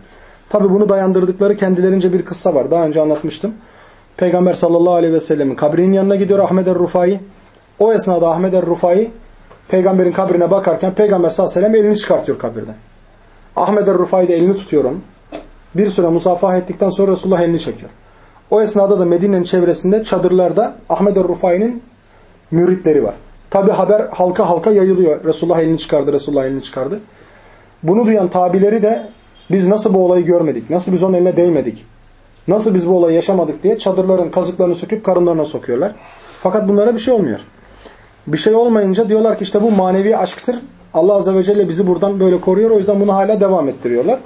Speaker 1: Tabi bunu dayandırdıkları kendilerince bir kıssa var. Daha önce anlatmıştım. Peygamber sallallahu aleyhi ve sellemin kabrinin yanına gidiyor Ahmed er-Rufai. O esnada Ahmed er-Rufai peygamberin kabrine bakarken peygamber sallallahu aleyhi ve sellem elini çıkartıyor kabirden. Ahmed er-Rufai de elini tutuyor onun. Bir süre musafaha ettikten sonra Resulullah elini çekiyor. O esnada da Medine'nin çevresinde çadırlarda Ahmed er-Rufai'nin müritleri var. Tabi haber halka halka yayılıyor. Resulullah elini çıkardı, Resulullah elini çıkardı. Bunu duyan tabileri de biz nasıl bu olayı görmedik, nasıl biz onun eline değmedik, nasıl biz bu olayı yaşamadık diye çadırların kazıklarını söküp karınlarına sokuyorlar. Fakat bunlara bir şey olmuyor. Bir şey olmayınca diyorlar ki işte bu manevi aşktır. Allah Azze ve Celle bizi buradan böyle koruyor. O yüzden bunu hala devam ettiriyorlar.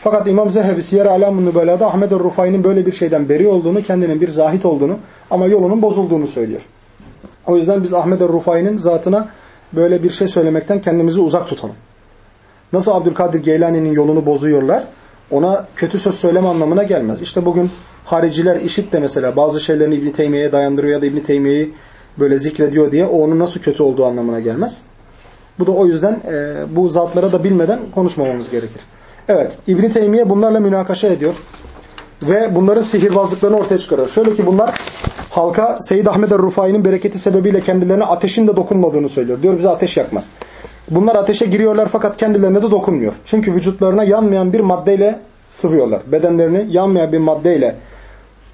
Speaker 1: Fakat İmam Zehebi Siyer Alamun Nübela'da Ahmed el-Rufai'nin böyle bir şeyden beri olduğunu, kendinin bir zahit olduğunu ama yolunun bozulduğunu söylüyor. O yüzden biz Ahmed el-Rufai'nin zatına böyle bir şey söylemekten kendimizi uzak tutalım. Nasıl Abdülkadir Geylani'nin yolunu bozuyorlar, ona kötü söz söyleme anlamına gelmez. İşte bugün hariciler işit de mesela bazı şeylerini İbn Teymiye'ye dayandırıyor ya da İbn Teymiye'yi böyle zikrediyor diye o onun nasıl kötü olduğu anlamına gelmez. Bu da o yüzden e, bu zatlara da bilmeden konuşmamamız gerekir. Evet İbn Teymiye bunlarla münakaşa ediyor ve bunların sihirbazlıklarını ortaya çıkarıyor. Şöyle ki bunlar halka Seyyid Ahmed el-Rufai'nin bereketi sebebiyle kendilerine ateşin de dokunmadığını söylüyor. Diyor bize ateş yakmaz. Bunlar ateşe giriyorlar fakat kendilerine de dokunmuyor. Çünkü vücutlarına yanmayan bir maddeyle sıvıyorlar. Bedenlerini yanmayan bir maddeyle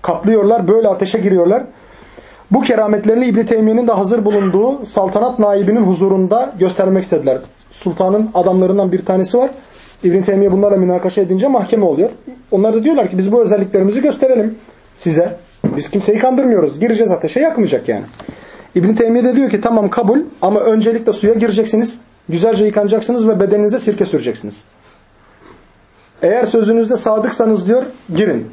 Speaker 1: kaplıyorlar. Böyle ateşe giriyorlar. Bu kerametlerini İbn Teymiye'nin de hazır bulunduğu saltanat naibinin huzurunda göstermek istediler. Sultanın adamlarından bir tanesi var. İbn Teymiye bunlarla münakaşa edince mahkeme oluyor. Onlar da diyorlar ki biz bu özelliklerimizi gösterelim size. Biz kimseyi kandırmıyoruz. Gireceğiz ateşe yakmayacak yani. İbn Teymiye de diyor ki tamam kabul ama öncelikle suya gireceksiniz. Güzelce yıkanacaksınız ve bedeninize sirke süreceksiniz. Eğer sözünüzde sadıksanız diyor girin.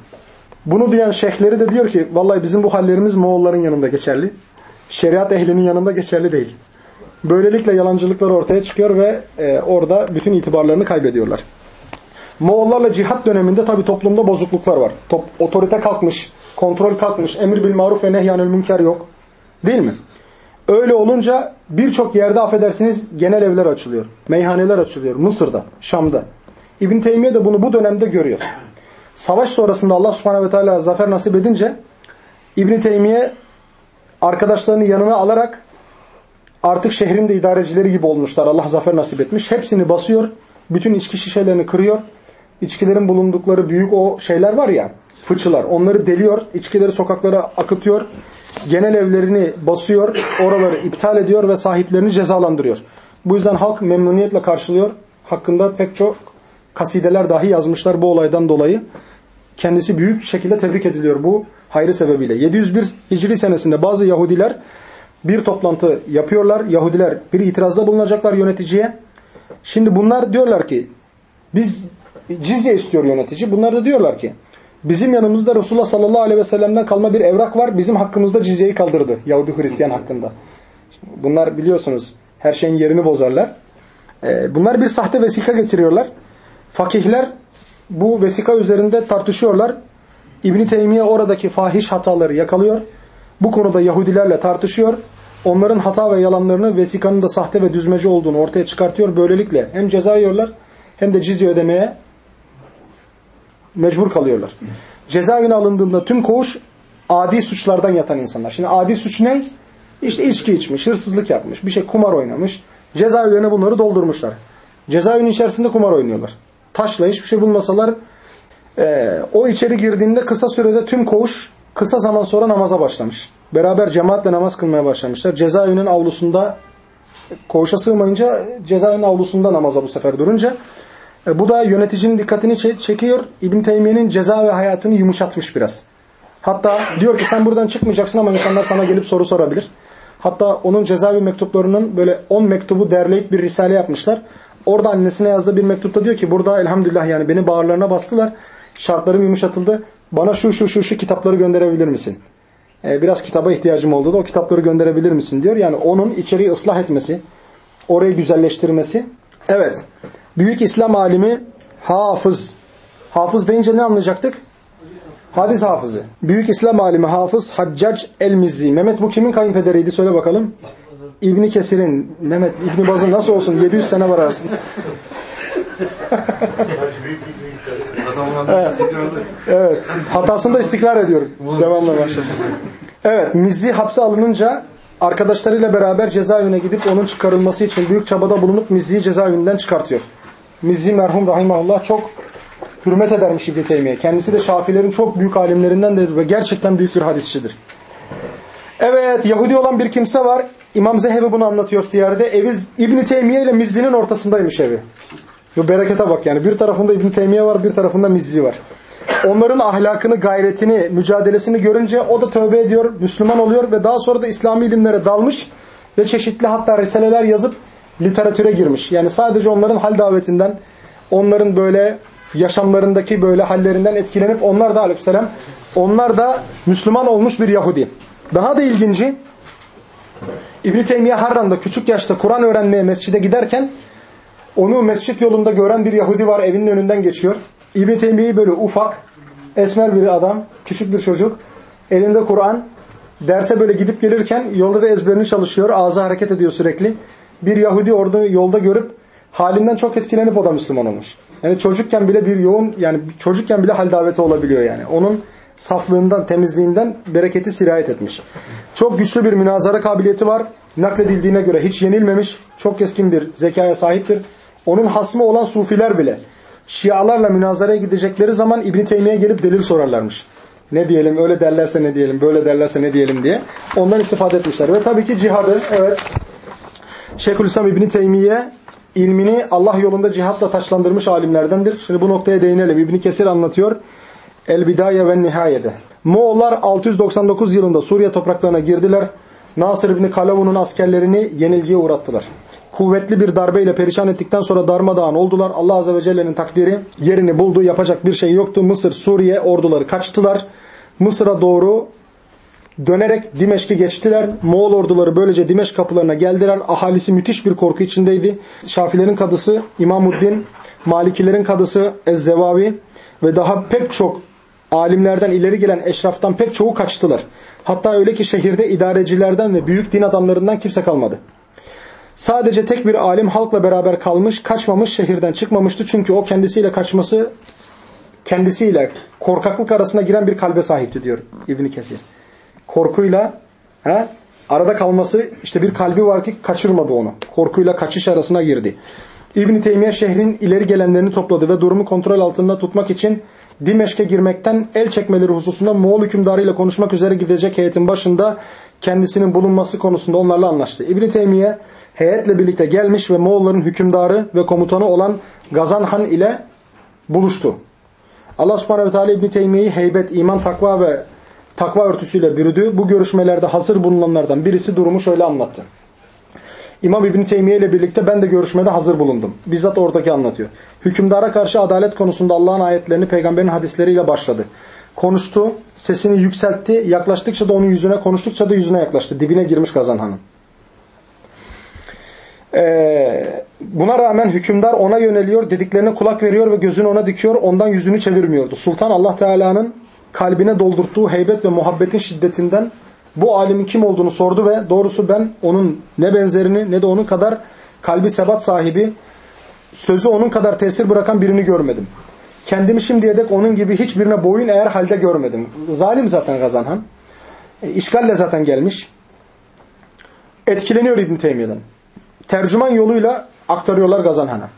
Speaker 1: Bunu diyen şeyhleri de diyor ki vallahi bizim bu hallerimiz Moğolların yanında geçerli. Şeriat ehlinin yanında geçerli değil. Böylelikle yalancılıklar ortaya çıkıyor ve e, orada bütün itibarlarını kaybediyorlar. Moğollarla cihat döneminde tabi toplumda bozukluklar var. Top, otorite kalkmış, kontrol kalkmış, emir bil maruf ve nehyanül münker yok. Değil mi? Öyle olunca birçok yerde affedersiniz genel evler açılıyor. Meyhaneler açılıyor. Mısır'da, Şam'da. İbn Teymiye de bunu bu dönemde görüyor. Savaş sonrasında Allah subhanehu ve teala zafer nasip edince İbn Teymiye arkadaşlarını yanına alarak artık şehrin de idarecileri gibi olmuşlar. Allah zafer nasip etmiş. Hepsini basıyor. Bütün içki şişelerini kırıyor. İçkilerin bulundukları büyük o şeyler var ya fıçılar. Onları deliyor. içkileri sokaklara akıtıyor. Genel evlerini basıyor. Oraları iptal ediyor ve sahiplerini cezalandırıyor. Bu yüzden halk memnuniyetle karşılıyor. Hakkında pek çok kasideler dahi yazmışlar bu olaydan dolayı. Kendisi büyük şekilde tebrik ediliyor bu hayrı sebebiyle. 701 Hicri senesinde bazı Yahudiler bir toplantı yapıyorlar. Yahudiler bir itirazda bulunacaklar yöneticiye. Şimdi bunlar diyorlar ki biz cizye istiyor yönetici. Bunlar da diyorlar ki bizim yanımızda Resulullah sallallahu aleyhi ve sellem'den kalma bir evrak var. Bizim hakkımızda cizyeyi kaldırdı. Yahudi Hristiyan hakkında. Bunlar biliyorsunuz her şeyin yerini bozarlar. Ee, bunlar bir sahte vesika getiriyorlar. Fakihler bu vesika üzerinde tartışıyorlar. İbn Teymiye oradaki fahiş hataları yakalıyor. Bu konuda Yahudilerle tartışıyor. Onların hata ve yalanlarını vesikanın da sahte ve düzmece olduğunu ortaya çıkartıyor. Böylelikle hem ceza yiyorlar hem de cizye ödemeye mecbur kalıyorlar. Cezaevine alındığında tüm koğuş adi suçlardan yatan insanlar. Şimdi adi suç ne? İşte içki içmiş, hırsızlık yapmış, bir şey kumar oynamış. Cezaevlerine bunları doldurmuşlar. Cezaevinin içerisinde kumar oynuyorlar. Taşla hiçbir şey bulmasalar e, o içeri girdiğinde kısa sürede tüm koğuş kısa zaman sonra namaza başlamış. Beraber cemaatle namaz kılmaya başlamışlar. Cezaevinin avlusunda koğuşa sığmayınca cezaevinin avlusunda namaza bu sefer durunca e, bu da yöneticinin dikkatini çekiyor. İbn Teymiye'nin ceza ve hayatını yumuşatmış biraz. Hatta diyor ki sen buradan çıkmayacaksın ama insanlar sana gelip soru sorabilir. Hatta onun cezaevi mektuplarının böyle 10 mektubu derleyip bir risale yapmışlar. Orada annesine yazdığı bir mektupta diyor ki burada elhamdülillah yani beni bağırlarına bastılar. Şartlarım yumuşatıldı. Bana şu şu şu şu kitapları gönderebilir misin? Ee, biraz kitaba ihtiyacım oldu da o kitapları gönderebilir misin diyor. Yani onun içeriği ıslah etmesi, orayı güzelleştirmesi. Evet. Büyük İslam alimi hafız. Hafız deyince ne anlayacaktık? Hadis hafızı. Büyük İslam alimi hafız Haccac el-Mizzi. Mehmet bu kimin kayınpederiydi söyle bakalım. İbni Kesir'in, Mehmet İbni Baz'ın nasıl olsun 700 sene var arasında. evet. evet. Hatasında istikrar ediyor. Devamlı başladı. Evet. Mizzi hapse alınınca arkadaşlarıyla beraber cezaevine gidip onun çıkarılması için büyük çabada bulunup Mizzi'yi cezaevinden çıkartıyor. Mizzi merhum rahimahullah çok hürmet edermiş İbni Teymiye. Kendisi de Şafilerin çok büyük alimlerindendir ve gerçekten büyük bir hadisçidir. Evet Yahudi olan bir kimse var. İmam Zehebi bunu anlatıyor siyerde. Evi İbn Teymiye ile Mizzi'nin ortasındaymış evi. Bu berekete bak yani. Bir tarafında İbn Teymiye var, bir tarafında Mizzi var. Onların ahlakını, gayretini, mücadelesini görünce o da tövbe ediyor, Müslüman oluyor ve daha sonra da İslami ilimlere dalmış ve çeşitli hatta risaleler yazıp literatüre girmiş. Yani sadece onların hal davetinden, onların böyle yaşamlarındaki böyle hallerinden etkilenip onlar da aleyhisselam onlar da Müslüman olmuş bir Yahudi. Daha da ilginci İbn Teymiye Harran'da küçük yaşta Kur'an öğrenmeye mescide giderken onu mescit yolunda gören bir Yahudi var evinin önünden geçiyor. İbn Teymiye'yi böyle ufak, esmer bir adam, küçük bir çocuk, elinde Kur'an, derse böyle gidip gelirken yolda da ezberini çalışıyor, ağzı hareket ediyor sürekli. bir Yahudi orada yolda görüp halinden çok etkilenip o da Müslüman olmuş. Yani çocukken bile bir yoğun yani çocukken bile hal daveti olabiliyor yani. Onun saflığından, temizliğinden bereketi sirayet etmiş. Çok güçlü bir münazara kabiliyeti var. Nakledildiğine göre hiç yenilmemiş. Çok keskin bir zekaya sahiptir. Onun hasmı olan sufiler bile Şialarla münazaraya gidecekleri zaman İbn Teymiye gelip delil sorarlarmış. Ne diyelim, öyle derlerse ne diyelim, böyle derlerse ne diyelim diye. Ondan istifade etmişler. Ve tabii ki cihadı, evet. Şeyhülislam İbn Teymiye ilmini Allah yolunda cihatla taşlandırmış alimlerdendir. Şimdi bu noktaya değinelim. İbn Kesir anlatıyor. El Bidaye ve Nihaye'de. Moğollar 699 yılında Suriye topraklarına girdiler. Nasır İbni Kalavun'un askerlerini yenilgiye uğrattılar. Kuvvetli bir darbeyle perişan ettikten sonra darmadağın oldular. Allah Azze ve Celle'nin takdiri yerini buldu. Yapacak bir şey yoktu. Mısır, Suriye orduları kaçtılar. Mısır'a doğru dönerek Dimeşk'i geçtiler. Moğol orduları böylece Dimeşk kapılarına geldiler. Ahalisi müthiş bir korku içindeydi. Şafilerin kadısı İmamuddin, Malikilerin kadısı Ezzevavi ve daha pek çok alimlerden ileri gelen eşraftan pek çoğu kaçtılar. Hatta öyle ki şehirde idarecilerden ve büyük din adamlarından kimse kalmadı. Sadece tek bir alim halkla beraber kalmış, kaçmamış, şehirden çıkmamıştı. Çünkü o kendisiyle kaçması, kendisiyle korkaklık arasına giren bir kalbe sahipti diyor İbn Kesir. Korkuyla he, arada kalması, işte bir kalbi var ki kaçırmadı onu. Korkuyla kaçış arasına girdi. İbn Teymiye şehrin ileri gelenlerini topladı ve durumu kontrol altında tutmak için Dimeşk'e girmekten el çekmeleri hususunda Moğol hükümdarıyla konuşmak üzere gidecek heyetin başında kendisinin bulunması konusunda onlarla anlaştı. İbn Teymiye heyetle birlikte gelmiş ve Moğolların hükümdarı ve komutanı olan Gazan Han ile buluştu. Allah subhanehu ve teala İbn Teymiye'yi heybet, iman, takva ve takva örtüsüyle bürüdü. Bu görüşmelerde hazır bulunanlardan birisi durumu şöyle anlattı. İmam İbn Teymiye ile birlikte ben de görüşmede hazır bulundum. Bizzat oradaki anlatıyor. Hükümdara karşı adalet konusunda Allah'ın ayetlerini peygamberin hadisleriyle başladı. Konuştu, sesini yükseltti, yaklaştıkça da onun yüzüne, konuştukça da yüzüne yaklaştı. Dibine girmiş Gazan Han'ın. Ee, buna rağmen hükümdar ona yöneliyor, dediklerine kulak veriyor ve gözünü ona dikiyor, ondan yüzünü çevirmiyordu. Sultan Allah Teala'nın kalbine doldurttuğu heybet ve muhabbetin şiddetinden bu alimin kim olduğunu sordu ve doğrusu ben onun ne benzerini ne de onun kadar kalbi sebat sahibi, sözü onun kadar tesir bırakan birini görmedim. Kendimi şimdiye dek onun gibi hiçbirine boyun eğer halde görmedim. Zalim zaten Gazanhan. E, işgalle zaten gelmiş. Etkileniyor İbn Teymiye'den. Tercüman yoluyla aktarıyorlar Gazanhan'a.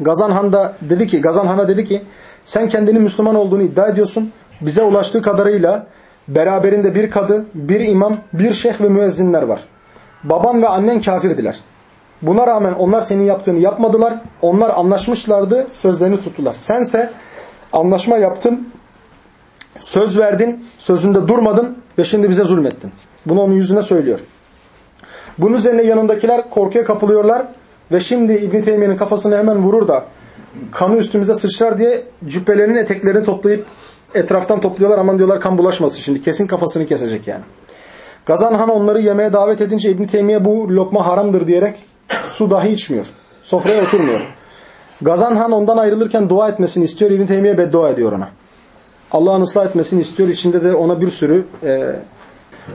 Speaker 1: Gazanhan da dedi ki, Gazanhan'a dedi ki sen kendini Müslüman olduğunu iddia ediyorsun. Bize ulaştığı kadarıyla Beraberinde bir kadı, bir imam, bir şeyh ve müezzinler var. Baban ve annen kafirdiler. Buna rağmen onlar senin yaptığını yapmadılar. Onlar anlaşmışlardı, sözlerini tuttular. Sense anlaşma yaptın, söz verdin, sözünde durmadın ve şimdi bize zulmettin. Bunu onun yüzüne söylüyor. Bunun üzerine yanındakiler korkuya kapılıyorlar ve şimdi İbn Teymiye'nin kafasını hemen vurur da kanı üstümüze sıçrar diye cübbelerinin eteklerini toplayıp etraftan topluyorlar aman diyorlar kan bulaşmasın şimdi kesin kafasını kesecek yani. Gazan Han onları yemeğe davet edince İbn Teymiye bu lokma haramdır diyerek su dahi içmiyor. Sofraya oturmuyor. Gazan Han ondan ayrılırken dua etmesini istiyor. İbn Teymiye beddua ediyor ona. Allah'ın ıslah etmesini istiyor. İçinde de ona bir sürü e,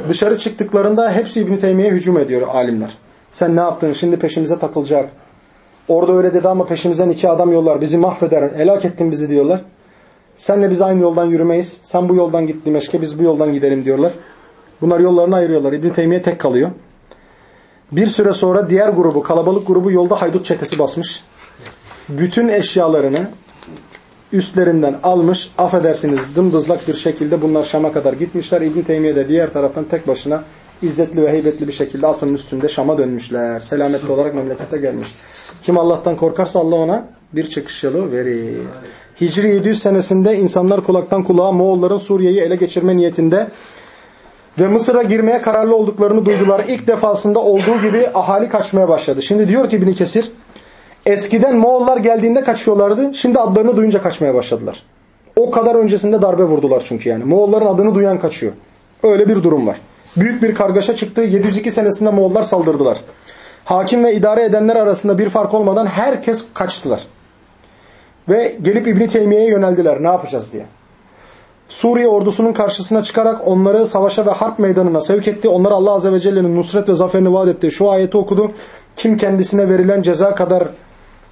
Speaker 1: dışarı çıktıklarında hepsi İbn Teymiye'ye hücum ediyor alimler. Sen ne yaptın? Şimdi peşimize takılacak. Orada öyle dedi ama peşimizden iki adam yollar. Bizi mahveder. Helak ettin bizi diyorlar. Senle biz aynı yoldan yürümeyiz. Sen bu yoldan git Dimeşk'e biz bu yoldan gidelim diyorlar. Bunlar yollarını ayırıyorlar. İbn Teymiye tek kalıyor. Bir süre sonra diğer grubu, kalabalık grubu yolda haydut çetesi basmış. Bütün eşyalarını üstlerinden almış. Affedersiniz dımdızlak bir şekilde bunlar Şam'a kadar gitmişler. İbn Teymiye de diğer taraftan tek başına izzetli ve heybetli bir şekilde atının üstünde Şam'a dönmüşler. Selametli olarak memlekete gelmiş. Kim Allah'tan korkarsa Allah ona bir çıkış yolu verir. Hicri 700 senesinde insanlar kulaktan kulağa Moğolların Suriye'yi ele geçirme niyetinde ve Mısır'a girmeye kararlı olduklarını duydular. İlk defasında olduğu gibi ahali kaçmaya başladı. Şimdi diyor ki İbn Kesir, eskiden Moğollar geldiğinde kaçıyorlardı. Şimdi adlarını duyunca kaçmaya başladılar. O kadar öncesinde darbe vurdular çünkü yani. Moğolların adını duyan kaçıyor. Öyle bir durum var. Büyük bir kargaşa çıktı. 702 senesinde Moğollar saldırdılar. Hakim ve idare edenler arasında bir fark olmadan herkes kaçtılar. Ve gelip İbni Teymiye'ye yöneldiler ne yapacağız diye. Suriye ordusunun karşısına çıkarak onları savaşa ve harp meydanına sevk etti. Onlara Allah Azze ve Celle'nin nusret ve zaferini vaat etti. Şu ayeti okudu. Kim kendisine verilen ceza kadar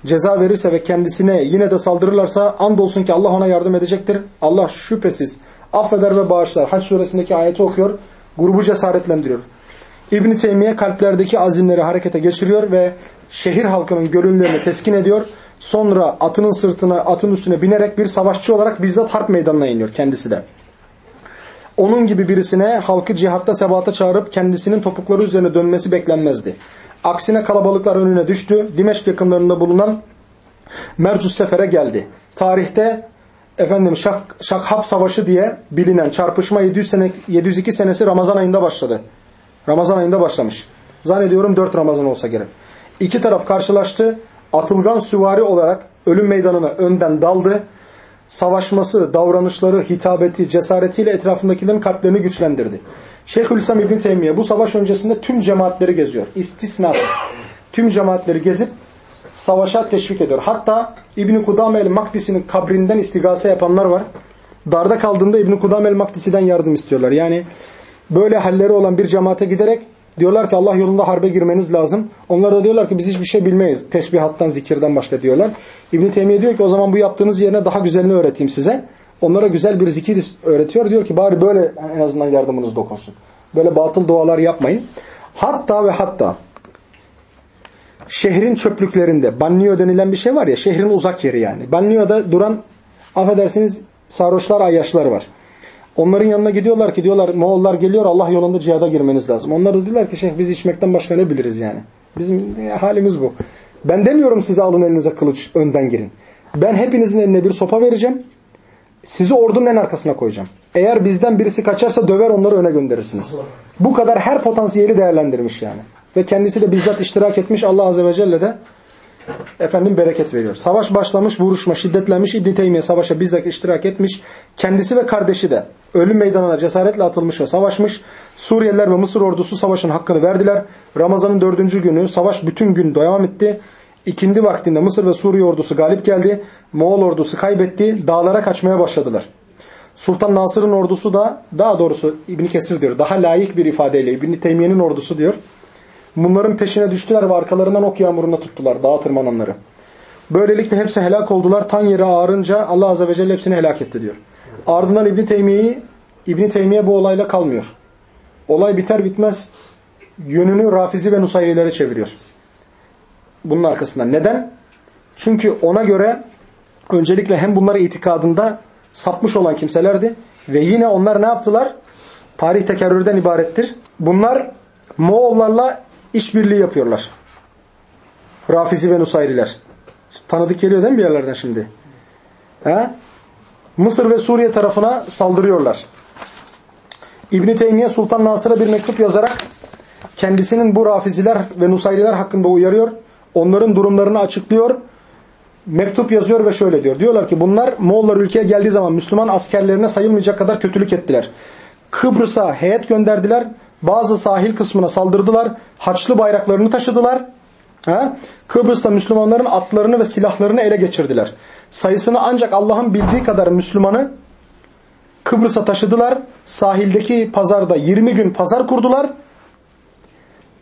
Speaker 1: ceza verirse ve kendisine yine de saldırırlarsa andolsun ki Allah ona yardım edecektir. Allah şüphesiz affeder ve bağışlar. Haç suresindeki ayeti okuyor. Grubu cesaretlendiriyor. İbn Teymiye kalplerdeki azimleri harekete geçiriyor ve şehir halkının gönüllerini teskin ediyor. Sonra atının sırtına, atın üstüne binerek bir savaşçı olarak bizzat harp meydanına iniyor kendisi de. Onun gibi birisine halkı cihatta sebata çağırıp kendisinin topukları üzerine dönmesi beklenmezdi. Aksine kalabalıklar önüne düştü. Dimeşk yakınlarında bulunan Mercus Sefer'e geldi. Tarihte efendim Şak, Şakhap Savaşı diye bilinen çarpışma 700 sene, 702 senesi Ramazan ayında başladı. Ramazan ayında başlamış. Zannediyorum 4 Ramazan olsa gerek. İki taraf karşılaştı. Atılgan süvari olarak ölüm meydanına önden daldı. Savaşması, davranışları, hitabeti, cesaretiyle etrafındakilerin kalplerini güçlendirdi. Şeyhülislam İbni Teymiye bu savaş öncesinde tüm cemaatleri geziyor. İstisnasız. Tüm cemaatleri gezip savaşa teşvik ediyor. Hatta İbni Kudame el-Makdisi'nin kabrinden istigase yapanlar var. Darda kaldığında İbni Kudame el-Makdisi'den yardım istiyorlar. Yani böyle halleri olan bir cemaate giderek diyorlar ki Allah yolunda harbe girmeniz lazım. Onlar da diyorlar ki biz hiçbir şey bilmeyiz. Tesbihattan, zikirden başka diyorlar. İbni Teymiye diyor ki o zaman bu yaptığınız yerine daha güzelini öğreteyim size. Onlara güzel bir zikir öğretiyor. Diyor ki bari böyle en azından yardımınız dokunsun. Böyle batıl dualar yapmayın. Hatta ve hatta şehrin çöplüklerinde banliyö denilen bir şey var ya şehrin uzak yeri yani. Banliyö'de duran affedersiniz sarhoşlar ayyaşlar var. Onların yanına gidiyorlar ki diyorlar Moğollar geliyor Allah yolunda cihada girmeniz lazım. Onlar da diyorlar ki şeyh biz içmekten başka ne biliriz yani. Bizim halimiz bu. Ben demiyorum size alın elinize kılıç önden girin. Ben hepinizin eline bir sopa vereceğim. Sizi ordunun en arkasına koyacağım. Eğer bizden birisi kaçarsa döver onları öne gönderirsiniz. Bu kadar her potansiyeli değerlendirmiş yani. Ve kendisi de bizzat iştirak etmiş Allah Azze ve Celle de efendim bereket veriyor. Savaş başlamış, vuruşma şiddetlenmiş. İbn Teymiye savaşa bizzat iştirak etmiş. Kendisi ve kardeşi de ölüm meydanına cesaretle atılmış ve savaşmış. Suriyeliler ve Mısır ordusu savaşın hakkını verdiler. Ramazan'ın dördüncü günü savaş bütün gün devam etti. İkindi vaktinde Mısır ve Suriye ordusu galip geldi. Moğol ordusu kaybetti. Dağlara kaçmaya başladılar. Sultan Nasır'ın ordusu da daha doğrusu İbn Kesir diyor. Daha layık bir ifadeyle İbn Teymiye'nin ordusu diyor. Bunların peşine düştüler ve arkalarından ok yağmuruna tuttular dağa tırmananları. Böylelikle hepsi helak oldular. Tan yeri ağarınca Allah Azze ve Celle hepsini helak etti diyor. Ardından İbn Teymiye'yi İbn Teymiye bu olayla kalmıyor. Olay biter bitmez yönünü Rafizi ve Nusayrilere çeviriyor. Bunun arkasından. Neden? Çünkü ona göre öncelikle hem bunları itikadında sapmış olan kimselerdi ve yine onlar ne yaptılar? Tarih tekerrürden ibarettir. Bunlar Moğollarla işbirliği yapıyorlar. Rafizi ve Nusayriler. Tanıdık geliyor değil mi bir yerlerden şimdi? He? Mısır ve Suriye tarafına saldırıyorlar. İbn Teymiye Sultan Nasır'a bir mektup yazarak kendisinin bu Rafiziler ve Nusayriler hakkında uyarıyor. Onların durumlarını açıklıyor. Mektup yazıyor ve şöyle diyor. Diyorlar ki bunlar Moğollar ülkeye geldiği zaman Müslüman askerlerine sayılmayacak kadar kötülük ettiler. Kıbrıs'a heyet gönderdiler. Bazı sahil kısmına saldırdılar. Haçlı bayraklarını taşıdılar. Ha? Kıbrıs'ta Müslümanların atlarını ve silahlarını ele geçirdiler. Sayısını ancak Allah'ın bildiği kadar Müslümanı Kıbrıs'a taşıdılar. Sahildeki pazarda 20 gün pazar kurdular.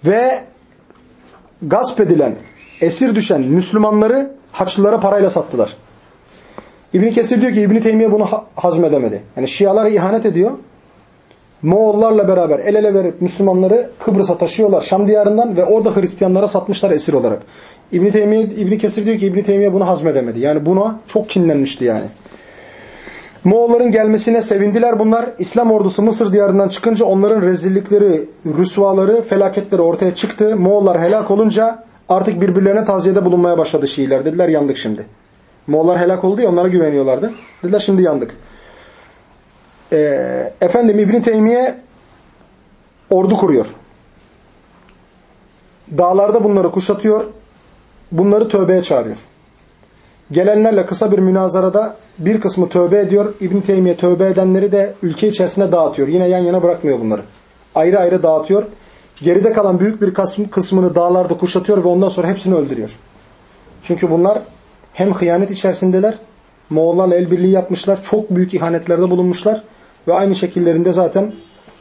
Speaker 1: Ve gasp edilen, esir düşen Müslümanları Haçlılara parayla sattılar. İbn Kesir diyor ki İbn Teymiye bunu hazmedemedi. Yani Şialara ihanet ediyor. Moğollarla beraber el ele verip Müslümanları Kıbrıs'a taşıyorlar Şam diyarından ve orada Hristiyanlara satmışlar esir olarak. İbn Teymiye İbn Kesir diyor ki İbn Teymiye bunu hazmedemedi. Yani buna çok kinlenmişti yani. Moğolların gelmesine sevindiler bunlar. İslam ordusu Mısır diyarından çıkınca onların rezillikleri, rüsvaları, felaketleri ortaya çıktı. Moğollar helak olunca artık birbirlerine taziyede bulunmaya başladı Şiiler. Dediler yandık şimdi. Moğollar helak oldu ya onlara güveniyorlardı. Dediler şimdi yandık. Ee, efendim İbn Teymiye ordu kuruyor. Dağlarda bunları kuşatıyor. Bunları tövbeye çağırıyor. Gelenlerle kısa bir münazarada bir kısmı tövbe ediyor. İbn Teymiye tövbe edenleri de ülke içerisine dağıtıyor. Yine yan yana bırakmıyor bunları. Ayrı ayrı dağıtıyor. Geride kalan büyük bir kısmını dağlarda kuşatıyor ve ondan sonra hepsini öldürüyor. Çünkü bunlar hem hıyanet içerisindeler, Moğollarla el birliği yapmışlar, çok büyük ihanetlerde bulunmuşlar ve aynı şekillerinde zaten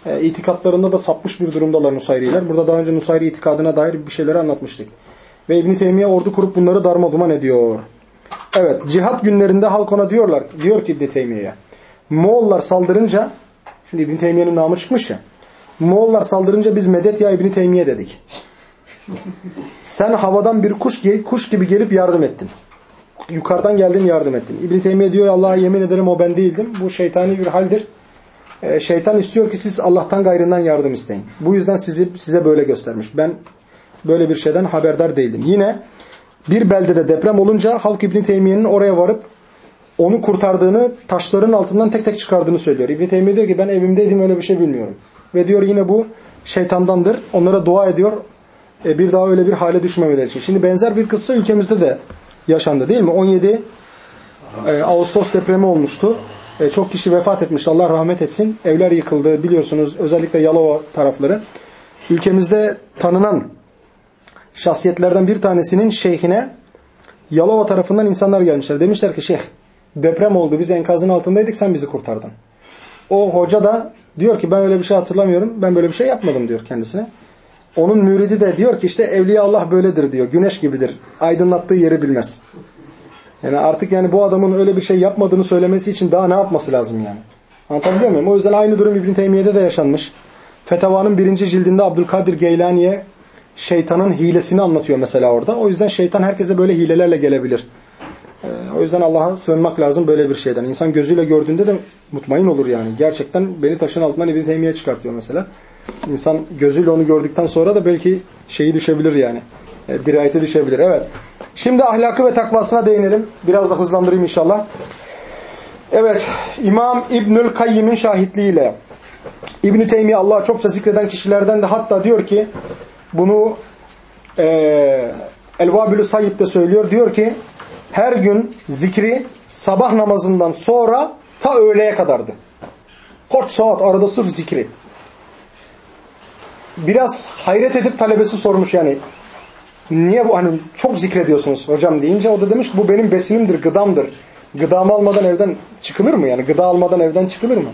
Speaker 1: E, itikatlarında da sapmış bir durumdalar Nusayriler. Burada daha önce Nusayri itikadına dair bir şeyleri anlatmıştık. Ve İbn Teymiye ordu kurup bunları darma duman ediyor. Evet, cihat günlerinde halk ona diyorlar, diyor ki İbn Teymiye'ye. Moğollar saldırınca, şimdi İbn Teymiye'nin namı çıkmış ya. Moğollar saldırınca biz medet ya İbn Teymiye dedik. Sen havadan bir kuş kuş gibi gelip yardım ettin. Yukarıdan geldin yardım ettin. İbn Teymiye diyor Allah'a yemin ederim o ben değildim. Bu şeytani bir haldir. Ee, şeytan istiyor ki siz Allah'tan gayrından yardım isteyin. Bu yüzden sizi size böyle göstermiş. Ben böyle bir şeyden haberdar değildim. Yine bir beldede deprem olunca halk İbn Teymiye'nin oraya varıp onu kurtardığını, taşların altından tek tek çıkardığını söylüyor. İbn Teymiye diyor ki ben evimdeydim öyle bir şey bilmiyorum. Ve diyor yine bu şeytandandır. Onlara dua ediyor. E, bir daha öyle bir hale düşmemeleri için. Şimdi benzer bir kıssa ülkemizde de yaşandı değil mi? 17 e, Ağustos depremi olmuştu. E, çok kişi vefat etmiş. Allah rahmet etsin. Evler yıkıldı biliyorsunuz. Özellikle Yalova tarafları. Ülkemizde tanınan şahsiyetlerden bir tanesinin şeyhine Yalova tarafından insanlar gelmişler. Demişler ki şeyh deprem oldu biz enkazın altındaydık sen bizi kurtardın. O hoca da diyor ki ben öyle bir şey hatırlamıyorum. Ben böyle bir şey yapmadım diyor kendisine. Onun müridi de diyor ki işte evliya Allah böyledir diyor. Güneş gibidir. Aydınlattığı yeri bilmez. Yani artık yani bu adamın öyle bir şey yapmadığını söylemesi için daha ne yapması lazım yani. Anlatabiliyor muyum? O yüzden aynı durum İbn Teymiye'de de yaşanmış. Fetavanın birinci cildinde Abdülkadir Geylani'ye şeytanın hilesini anlatıyor mesela orada. O yüzden şeytan herkese böyle hilelerle gelebilir. Ee, o yüzden Allah'a sığınmak lazım böyle bir şeyden. İnsan gözüyle gördüğünde de mutmain olur yani. Gerçekten beni taşın altından İbn Teymiye çıkartıyor mesela. İnsan gözüyle onu gördükten sonra da belki şeyi düşebilir yani. E, dirayete düşebilir. Evet. Şimdi ahlakı ve takvasına değinelim. Biraz da hızlandırayım inşallah. Evet. İmam İbnül Kayyim'in şahitliğiyle İbn-i Teymiye Allah'ı çokça zikreden kişilerden de hatta diyor ki bunu e, El-Vabilü Sayyip de söylüyor. Diyor ki her gün zikri sabah namazından sonra ta öğleye kadardı. Kaç saat arada sırf zikri. Biraz hayret edip talebesi sormuş yani. Niye bu hani çok zikrediyorsunuz hocam deyince o da demiş ki bu benim besinimdir, gıdamdır. Gıdamı almadan evden çıkılır mı yani? Gıda almadan evden çıkılır mı?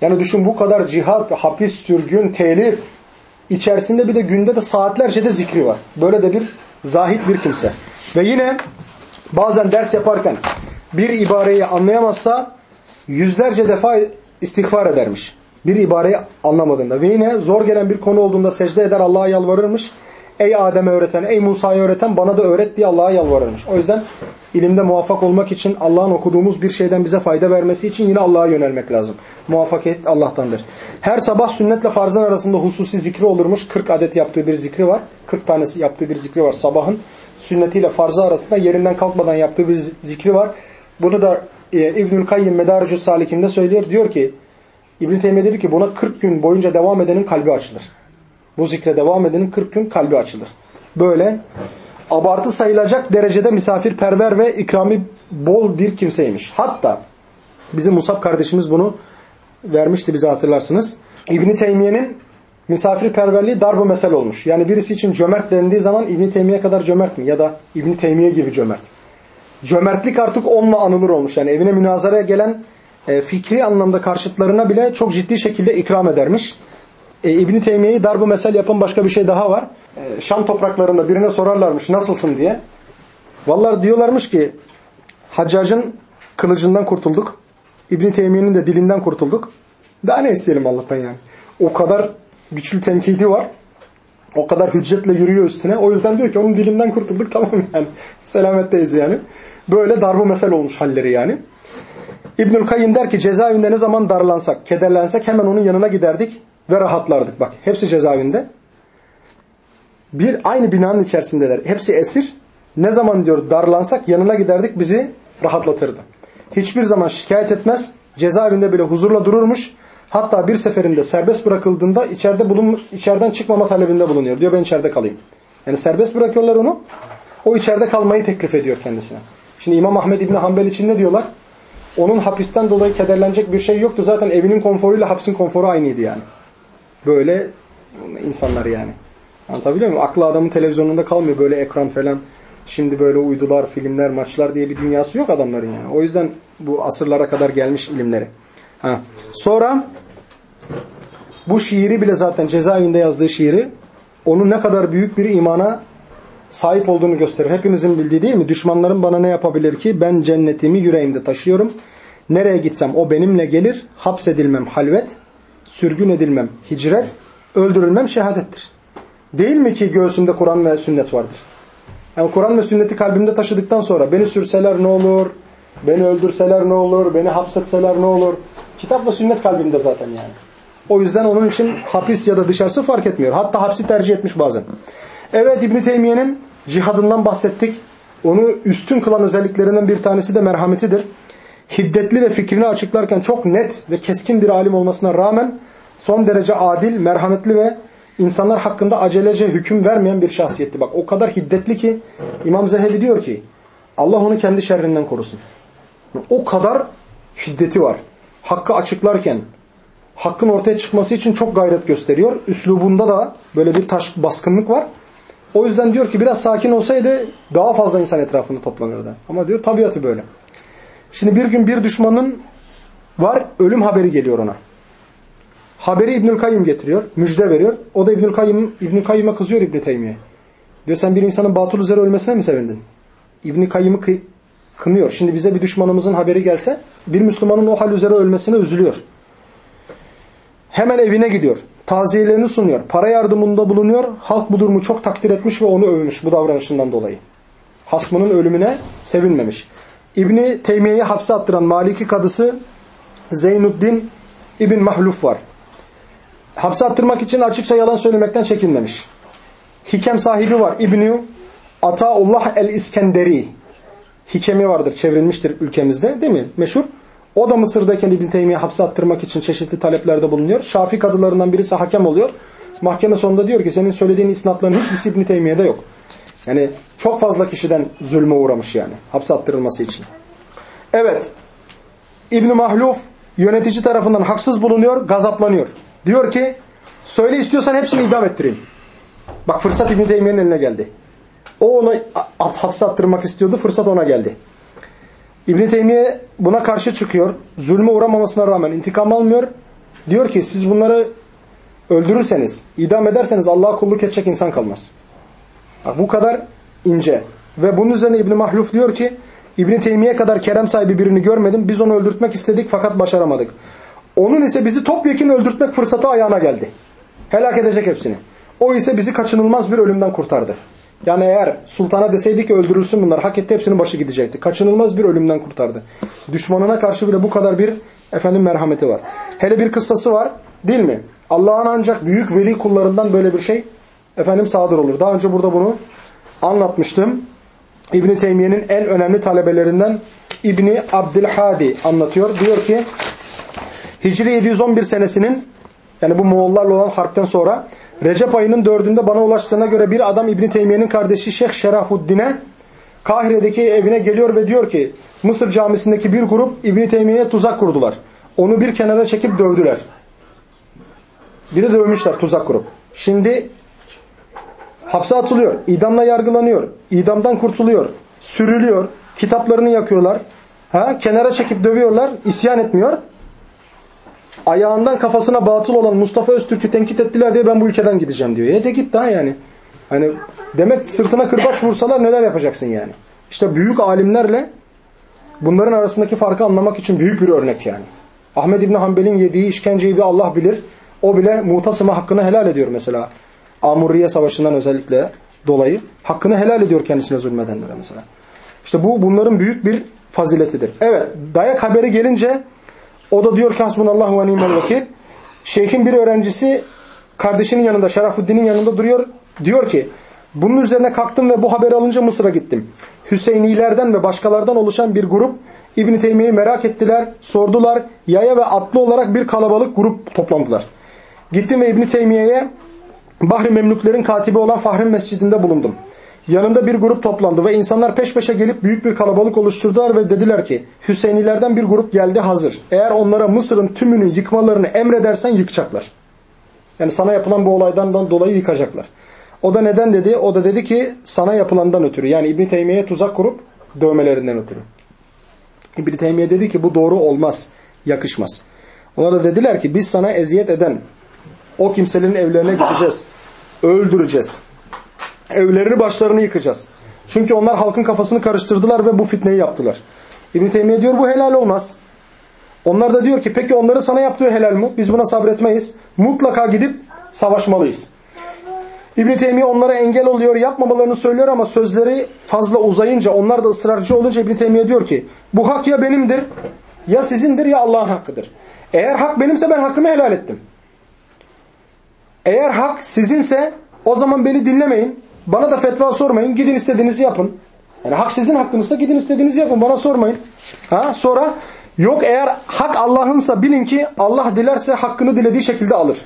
Speaker 1: Yani düşün bu kadar cihat, hapis, sürgün, telif içerisinde bir de günde de saatlerce de zikri var. Böyle de bir zahit bir kimse. Ve yine bazen ders yaparken bir ibareyi anlayamazsa yüzlerce defa istiğfar edermiş. Bir ibareyi anlamadığında ve yine zor gelen bir konu olduğunda secde eder Allah'a yalvarırmış. Ey Adem'e öğreten, ey Musa'ya öğreten bana da öğret diye Allah'a yalvarırmış. O yüzden ilimde muvaffak olmak için Allah'ın okuduğumuz bir şeyden bize fayda vermesi için yine Allah'a yönelmek lazım. Muvaffakiyet Allah'tandır. Her sabah sünnetle farzın arasında hususi zikri olurmuş. 40 adet yaptığı bir zikri var. 40 tanesi yaptığı bir zikri var sabahın. Sünnetiyle farzı arasında yerinden kalkmadan yaptığı bir zikri var. Bunu da e, İbnül Kayyim Medaricus Salik'inde söylüyor. Diyor ki İbn Teymiye dedi ki buna 40 gün boyunca devam edenin kalbi açılır. Bu zikre devam edenin 40 gün kalbi açılır. Böyle abartı sayılacak derecede misafirperver ve ikrami bol bir kimseymiş. Hatta bizim Musab kardeşimiz bunu vermişti bize hatırlarsınız. İbn Teymiye'nin misafirperverliği darbu mesel olmuş. Yani birisi için cömert dendiği zaman İbn Teymiye kadar cömert mi ya da İbn Teymiye gibi cömert. Cömertlik artık onunla anılır olmuş. Yani evine münazaraya gelen e, fikri anlamda karşıtlarına bile çok ciddi şekilde ikram edermiş. E, İbn-i Teymiye'yi darbu mesel yapan başka bir şey daha var. E, Şam topraklarında birine sorarlarmış nasılsın diye. Vallahi diyorlarmış ki Haccac'ın kılıcından kurtulduk. İbn-i Teymiye'nin de dilinden kurtulduk. Daha ne isteyelim Allah'tan yani. O kadar güçlü tenkidi var. O kadar hüccetle yürüyor üstüne. O yüzden diyor ki onun dilinden kurtulduk tamam yani. Selametteyiz yani. Böyle darbu mesel olmuş halleri yani. İbnül Kayyim der ki cezaevinde ne zaman darlansak, kederlensek hemen onun yanına giderdik ve rahatlardık. Bak hepsi cezaevinde. Bir aynı binanın içerisindeler. Hepsi esir. Ne zaman diyor darlansak yanına giderdik bizi rahatlatırdı. Hiçbir zaman şikayet etmez. Cezaevinde bile huzurla dururmuş. Hatta bir seferinde serbest bırakıldığında içeride bulun, içeriden çıkmama talebinde bulunuyor. Diyor ben içeride kalayım. Yani serbest bırakıyorlar onu. O içeride kalmayı teklif ediyor kendisine. Şimdi İmam Ahmed İbni Hanbel için ne diyorlar? Onun hapisten dolayı kederlenecek bir şey yoktu. Zaten evinin konforuyla hapsin konforu aynıydı yani. Böyle insanlar yani. Anlatabiliyor muyum? Aklı adamın televizyonunda kalmıyor böyle ekran falan. Şimdi böyle uydular, filmler, maçlar diye bir dünyası yok adamların yani. O yüzden bu asırlara kadar gelmiş ilimleri. Ha. Sonra Bu şiiri bile zaten cezaevinde yazdığı şiiri onun ne kadar büyük bir imana sahip olduğunu gösterir. Hepinizin bildiği değil mi? Düşmanlarım bana ne yapabilir ki? Ben cennetimi yüreğimde taşıyorum. Nereye gitsem o benimle gelir. Hapsedilmem halvet, sürgün edilmem hicret, öldürülmem şehadettir. Değil mi ki göğsümde Kur'an ve sünnet vardır? Yani Kur'an ve sünneti kalbimde taşıdıktan sonra beni sürseler ne olur? Beni öldürseler ne olur? Beni hapsetseler ne olur? Kitap ve sünnet kalbimde zaten yani. O yüzden onun için hapis ya da dışarısı fark etmiyor. Hatta hapsi tercih etmiş bazen. Evet İbn Teymiye'nin cihadından bahsettik. Onu üstün kılan özelliklerinden bir tanesi de merhametidir. Hiddetli ve fikrini açıklarken çok net ve keskin bir alim olmasına rağmen son derece adil, merhametli ve insanlar hakkında acelece hüküm vermeyen bir şahsiyetti. Bak o kadar hiddetli ki İmam Zehebi diyor ki Allah onu kendi şerrinden korusun. O kadar hiddeti var. Hakkı açıklarken hakkın ortaya çıkması için çok gayret gösteriyor. Üslubunda da böyle bir taş baskınlık var. O yüzden diyor ki biraz sakin olsaydı daha fazla insan etrafında toplanırdı. Ama diyor tabiatı böyle. Şimdi bir gün bir düşmanın var ölüm haberi geliyor ona. Haberi İbnül Kayyım getiriyor. Müjde veriyor. O da İbnül Kayyım İbnül Kayyım'a kızıyor İbn Teymiye. Diyor sen bir insanın batıl üzere ölmesine mi sevindin? İbn Kayyım'ı kı kınıyor. Şimdi bize bir düşmanımızın haberi gelse bir Müslümanın o hal üzere ölmesine üzülüyor. Hemen evine gidiyor. Taziyelerini sunuyor. Para yardımında bulunuyor. Halk bu durumu çok takdir etmiş ve onu övmüş bu davranışından dolayı. Hasmının ölümüne sevinmemiş. İbni Teymiye'yi hapse attıran Maliki kadısı Zeynuddin İbn Mahluf var. Hapse attırmak için açıkça yalan söylemekten çekinmemiş. Hikem sahibi var. İbni Ataullah el-İskenderi. Hikemi vardır, çevrilmiştir ülkemizde değil mi? Meşhur. O da Mısır'dayken İbn Teymiye hapse attırmak için çeşitli taleplerde bulunuyor. Şafi kadılarından birisi hakem oluyor. Mahkeme sonunda diyor ki senin söylediğin isnatların hiçbirisi İbn Teymiye'de yok. Yani çok fazla kişiden zulme uğramış yani hapse attırılması için. Evet. İbn Mahluf yönetici tarafından haksız bulunuyor, gazaplanıyor. Diyor ki söyle istiyorsan hepsini idam ettireyim. Bak fırsat İbn Teymiye'nin eline geldi. O onu hapse attırmak istiyordu. Fırsat ona geldi. İbn Teymiye buna karşı çıkıyor. Zulme uğramamasına rağmen intikam almıyor. Diyor ki siz bunları öldürürseniz, idam ederseniz Allah'a kulluk edecek insan kalmaz. Bak bu kadar ince. Ve bunun üzerine İbn Mahluf diyor ki İbn Teymiye kadar kerem sahibi birini görmedim. Biz onu öldürtmek istedik fakat başaramadık. Onun ise bizi topyekun öldürtmek fırsatı ayağına geldi. Helak edecek hepsini. O ise bizi kaçınılmaz bir ölümden kurtardı. Yani eğer sultana deseydi ki öldürülsün bunlar hak etti hepsinin başı gidecekti. Kaçınılmaz bir ölümden kurtardı. Düşmanına karşı bile bu kadar bir efendim merhameti var. Hele bir kıssası var değil mi? Allah'ın ancak büyük veli kullarından böyle bir şey efendim sadır olur. Daha önce burada bunu anlatmıştım. İbni Teymiye'nin en önemli talebelerinden İbni Abdülhadi anlatıyor. Diyor ki Hicri 711 senesinin yani bu Moğollarla olan harpten sonra Recep ayının dördünde bana ulaştığına göre bir adam İbni Teymiye'nin kardeşi Şeyh Şerafuddin'e Kahire'deki evine geliyor ve diyor ki Mısır camisindeki bir grup İbni Teymiye'ye tuzak kurdular. Onu bir kenara çekip dövdüler. Bir de dövmüşler tuzak kurup. Şimdi hapse atılıyor. idamla yargılanıyor. idamdan kurtuluyor. Sürülüyor. Kitaplarını yakıyorlar. Ha, kenara çekip dövüyorlar. isyan etmiyor ayağından kafasına batıl olan Mustafa Öztürk'ü tenkit ettiler diye ben bu ülkeden gideceğim diyor. E de git daha yani. Hani demek sırtına kırbaç vursalar neler yapacaksın yani. İşte büyük alimlerle bunların arasındaki farkı anlamak için büyük bir örnek yani. Ahmed İbni Hanbel'in yediği işkenceyi bir Allah bilir. O bile mutasıma hakkını helal ediyor mesela. Amurriye Savaşı'ndan özellikle dolayı. Hakkını helal ediyor kendisine zulmedenlere mesela. İşte bu bunların büyük bir faziletidir. Evet dayak haberi gelince o da diyor ki hasbunallahu ve ni'mel vekil. Şeyhin bir öğrencisi kardeşinin yanında Şerafuddin'in yanında duruyor. Diyor ki bunun üzerine kalktım ve bu haberi alınca Mısır'a gittim. Hüseynilerden ve başkalardan oluşan bir grup İbn Teymiye'yi merak ettiler, sordular. Yaya ve atlı olarak bir kalabalık grup toplandılar. Gittim ve İbn Teymiye'ye Bahri Memlüklerin katibi olan Fahrin Mescidinde bulundum. Yanında bir grup toplandı ve insanlar peş peşe gelip büyük bir kalabalık oluşturdular ve dediler ki Hüseynilerden bir grup geldi hazır. Eğer onlara Mısır'ın tümünü yıkmalarını emredersen yıkacaklar. Yani sana yapılan bu olaydan dolayı yıkacaklar. O da neden dedi? O da dedi ki sana yapılandan ötürü. Yani İbn Teymiye'ye tuzak kurup dövmelerinden ötürü. İbn Teymiye dedi ki bu doğru olmaz, yakışmaz. Onlar da dediler ki biz sana eziyet eden O kimselerin evlerine gideceğiz. Öldüreceğiz. Evlerini başlarını yıkacağız. Çünkü onlar halkın kafasını karıştırdılar ve bu fitneyi yaptılar. İbn Teymiye diyor bu helal olmaz. Onlar da diyor ki peki onların sana yaptığı helal mi? Biz buna sabretmeyiz. Mutlaka gidip savaşmalıyız. İbn Teymiye onlara engel oluyor, yapmamalarını söylüyor ama sözleri fazla uzayınca, onlar da ısrarcı olunca İbn Teymiye diyor ki bu hak ya benimdir, ya sizindir ya Allah'ın hakkıdır. Eğer hak benimse ben hakkımı helal ettim. Eğer hak sizinse o zaman beni dinlemeyin. Bana da fetva sormayın. Gidin istediğinizi yapın. Yani hak sizin hakkınızsa gidin istediğinizi yapın. Bana sormayın. Ha? Sonra yok eğer hak Allah'ınsa bilin ki Allah dilerse hakkını dilediği şekilde alır.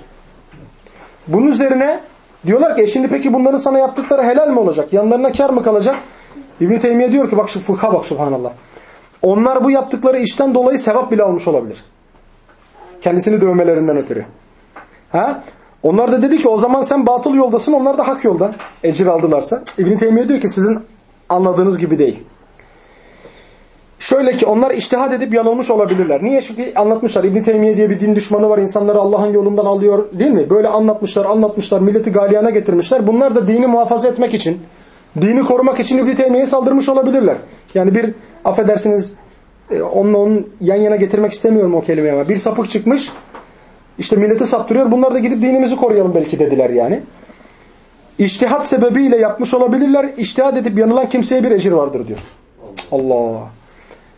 Speaker 1: Bunun üzerine diyorlar ki e şimdi peki bunların sana yaptıkları helal mi olacak? Yanlarına kar mı kalacak? İbn-i Teymiye diyor ki bak şu fıkha bak subhanallah. Onlar bu yaptıkları işten dolayı sevap bile almış olabilir. Kendisini dövmelerinden ötürü. Ha? Onlar da dedi ki o zaman sen batıl yoldasın onlar da hak yolda. Ecir aldılarsa. İbn Teymiye diyor ki sizin anladığınız gibi değil. Şöyle ki onlar iştihad edip yanılmış olabilirler. Niye? Çünkü anlatmışlar. İbn Teymiye diye bir din düşmanı var. insanları Allah'ın yolundan alıyor. Değil mi? Böyle anlatmışlar, anlatmışlar. Milleti galyana getirmişler. Bunlar da dini muhafaza etmek için, dini korumak için İbn Teymiye'ye saldırmış olabilirler. Yani bir affedersiniz e, onunla onun yan yana getirmek istemiyorum o kelimeyi ama bir sapık çıkmış işte milleti saptırıyor. Bunlar da gidip dinimizi koruyalım belki dediler yani. İçtihat sebebiyle yapmış olabilirler. İçtihat edip yanılan kimseye bir ecir vardır diyor. Allah.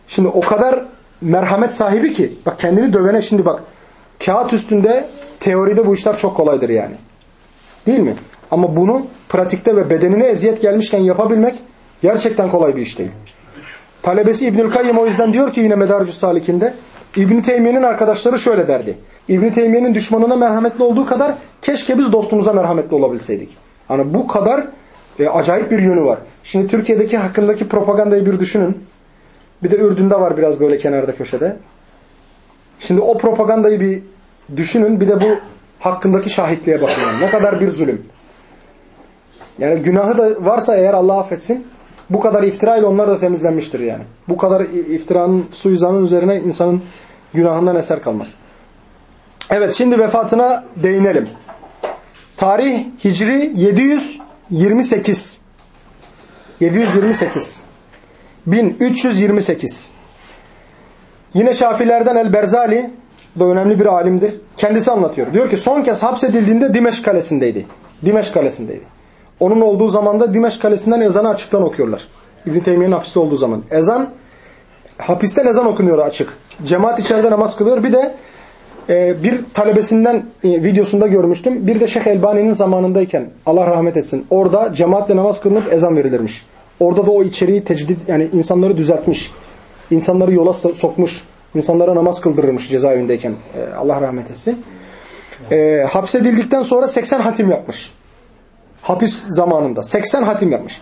Speaker 1: Şimdi o kadar merhamet sahibi ki bak kendini dövene şimdi bak kağıt üstünde teoride bu işler çok kolaydır yani. Değil mi? Ama bunu pratikte ve bedenine eziyet gelmişken yapabilmek gerçekten kolay bir iş değil. Talebesi İbnül Kayyım o yüzden diyor ki yine Medarcus Salik'inde İbn Teymiye'nin arkadaşları şöyle derdi. İbn Teymiye'nin düşmanına merhametli olduğu kadar keşke biz dostumuza merhametli olabilseydik. Yani bu kadar e, acayip bir yönü var. Şimdi Türkiye'deki hakkındaki propagandayı bir düşünün. Bir de Ürdün'de var biraz böyle kenarda köşede. Şimdi o propagandayı bir düşünün. Bir de bu hakkındaki şahitliğe bakın. Ne kadar bir zulüm. Yani günahı da varsa eğer Allah affetsin bu kadar iftira ile onlar da temizlenmiştir yani. Bu kadar iftiranın, suizanın üzerine insanın günahından eser kalmaz. Evet şimdi vefatına değinelim. Tarih Hicri 728. 728. 1328. Yine Şafilerden El-Berzali da önemli bir alimdir. Kendisi anlatıyor. Diyor ki son kez hapsedildiğinde Dimeşk kalesindeydi. Dimeşk kalesindeydi. Onun olduğu zamanda Dimeşk kalesinden ezanı açıktan okuyorlar. İbn-i Teymiye'nin hapiste olduğu zaman. Ezan, hapisten ezan okunuyor açık. Cemaat içeride namaz kılıyor. Bir de e, bir talebesinden e, videosunda görmüştüm. Bir de Şeyh Elbani'nin zamanındayken Allah rahmet etsin. Orada cemaatle namaz kılınıp ezan verilirmiş. Orada da o içeriği tecdid yani insanları düzeltmiş. İnsanları yola sokmuş. insanlara namaz kıldırırmış cezaevindeyken. E, Allah rahmet etsin. E, hapsedildikten sonra 80 hatim yapmış. Hapis zamanında 80 hatim yapmış.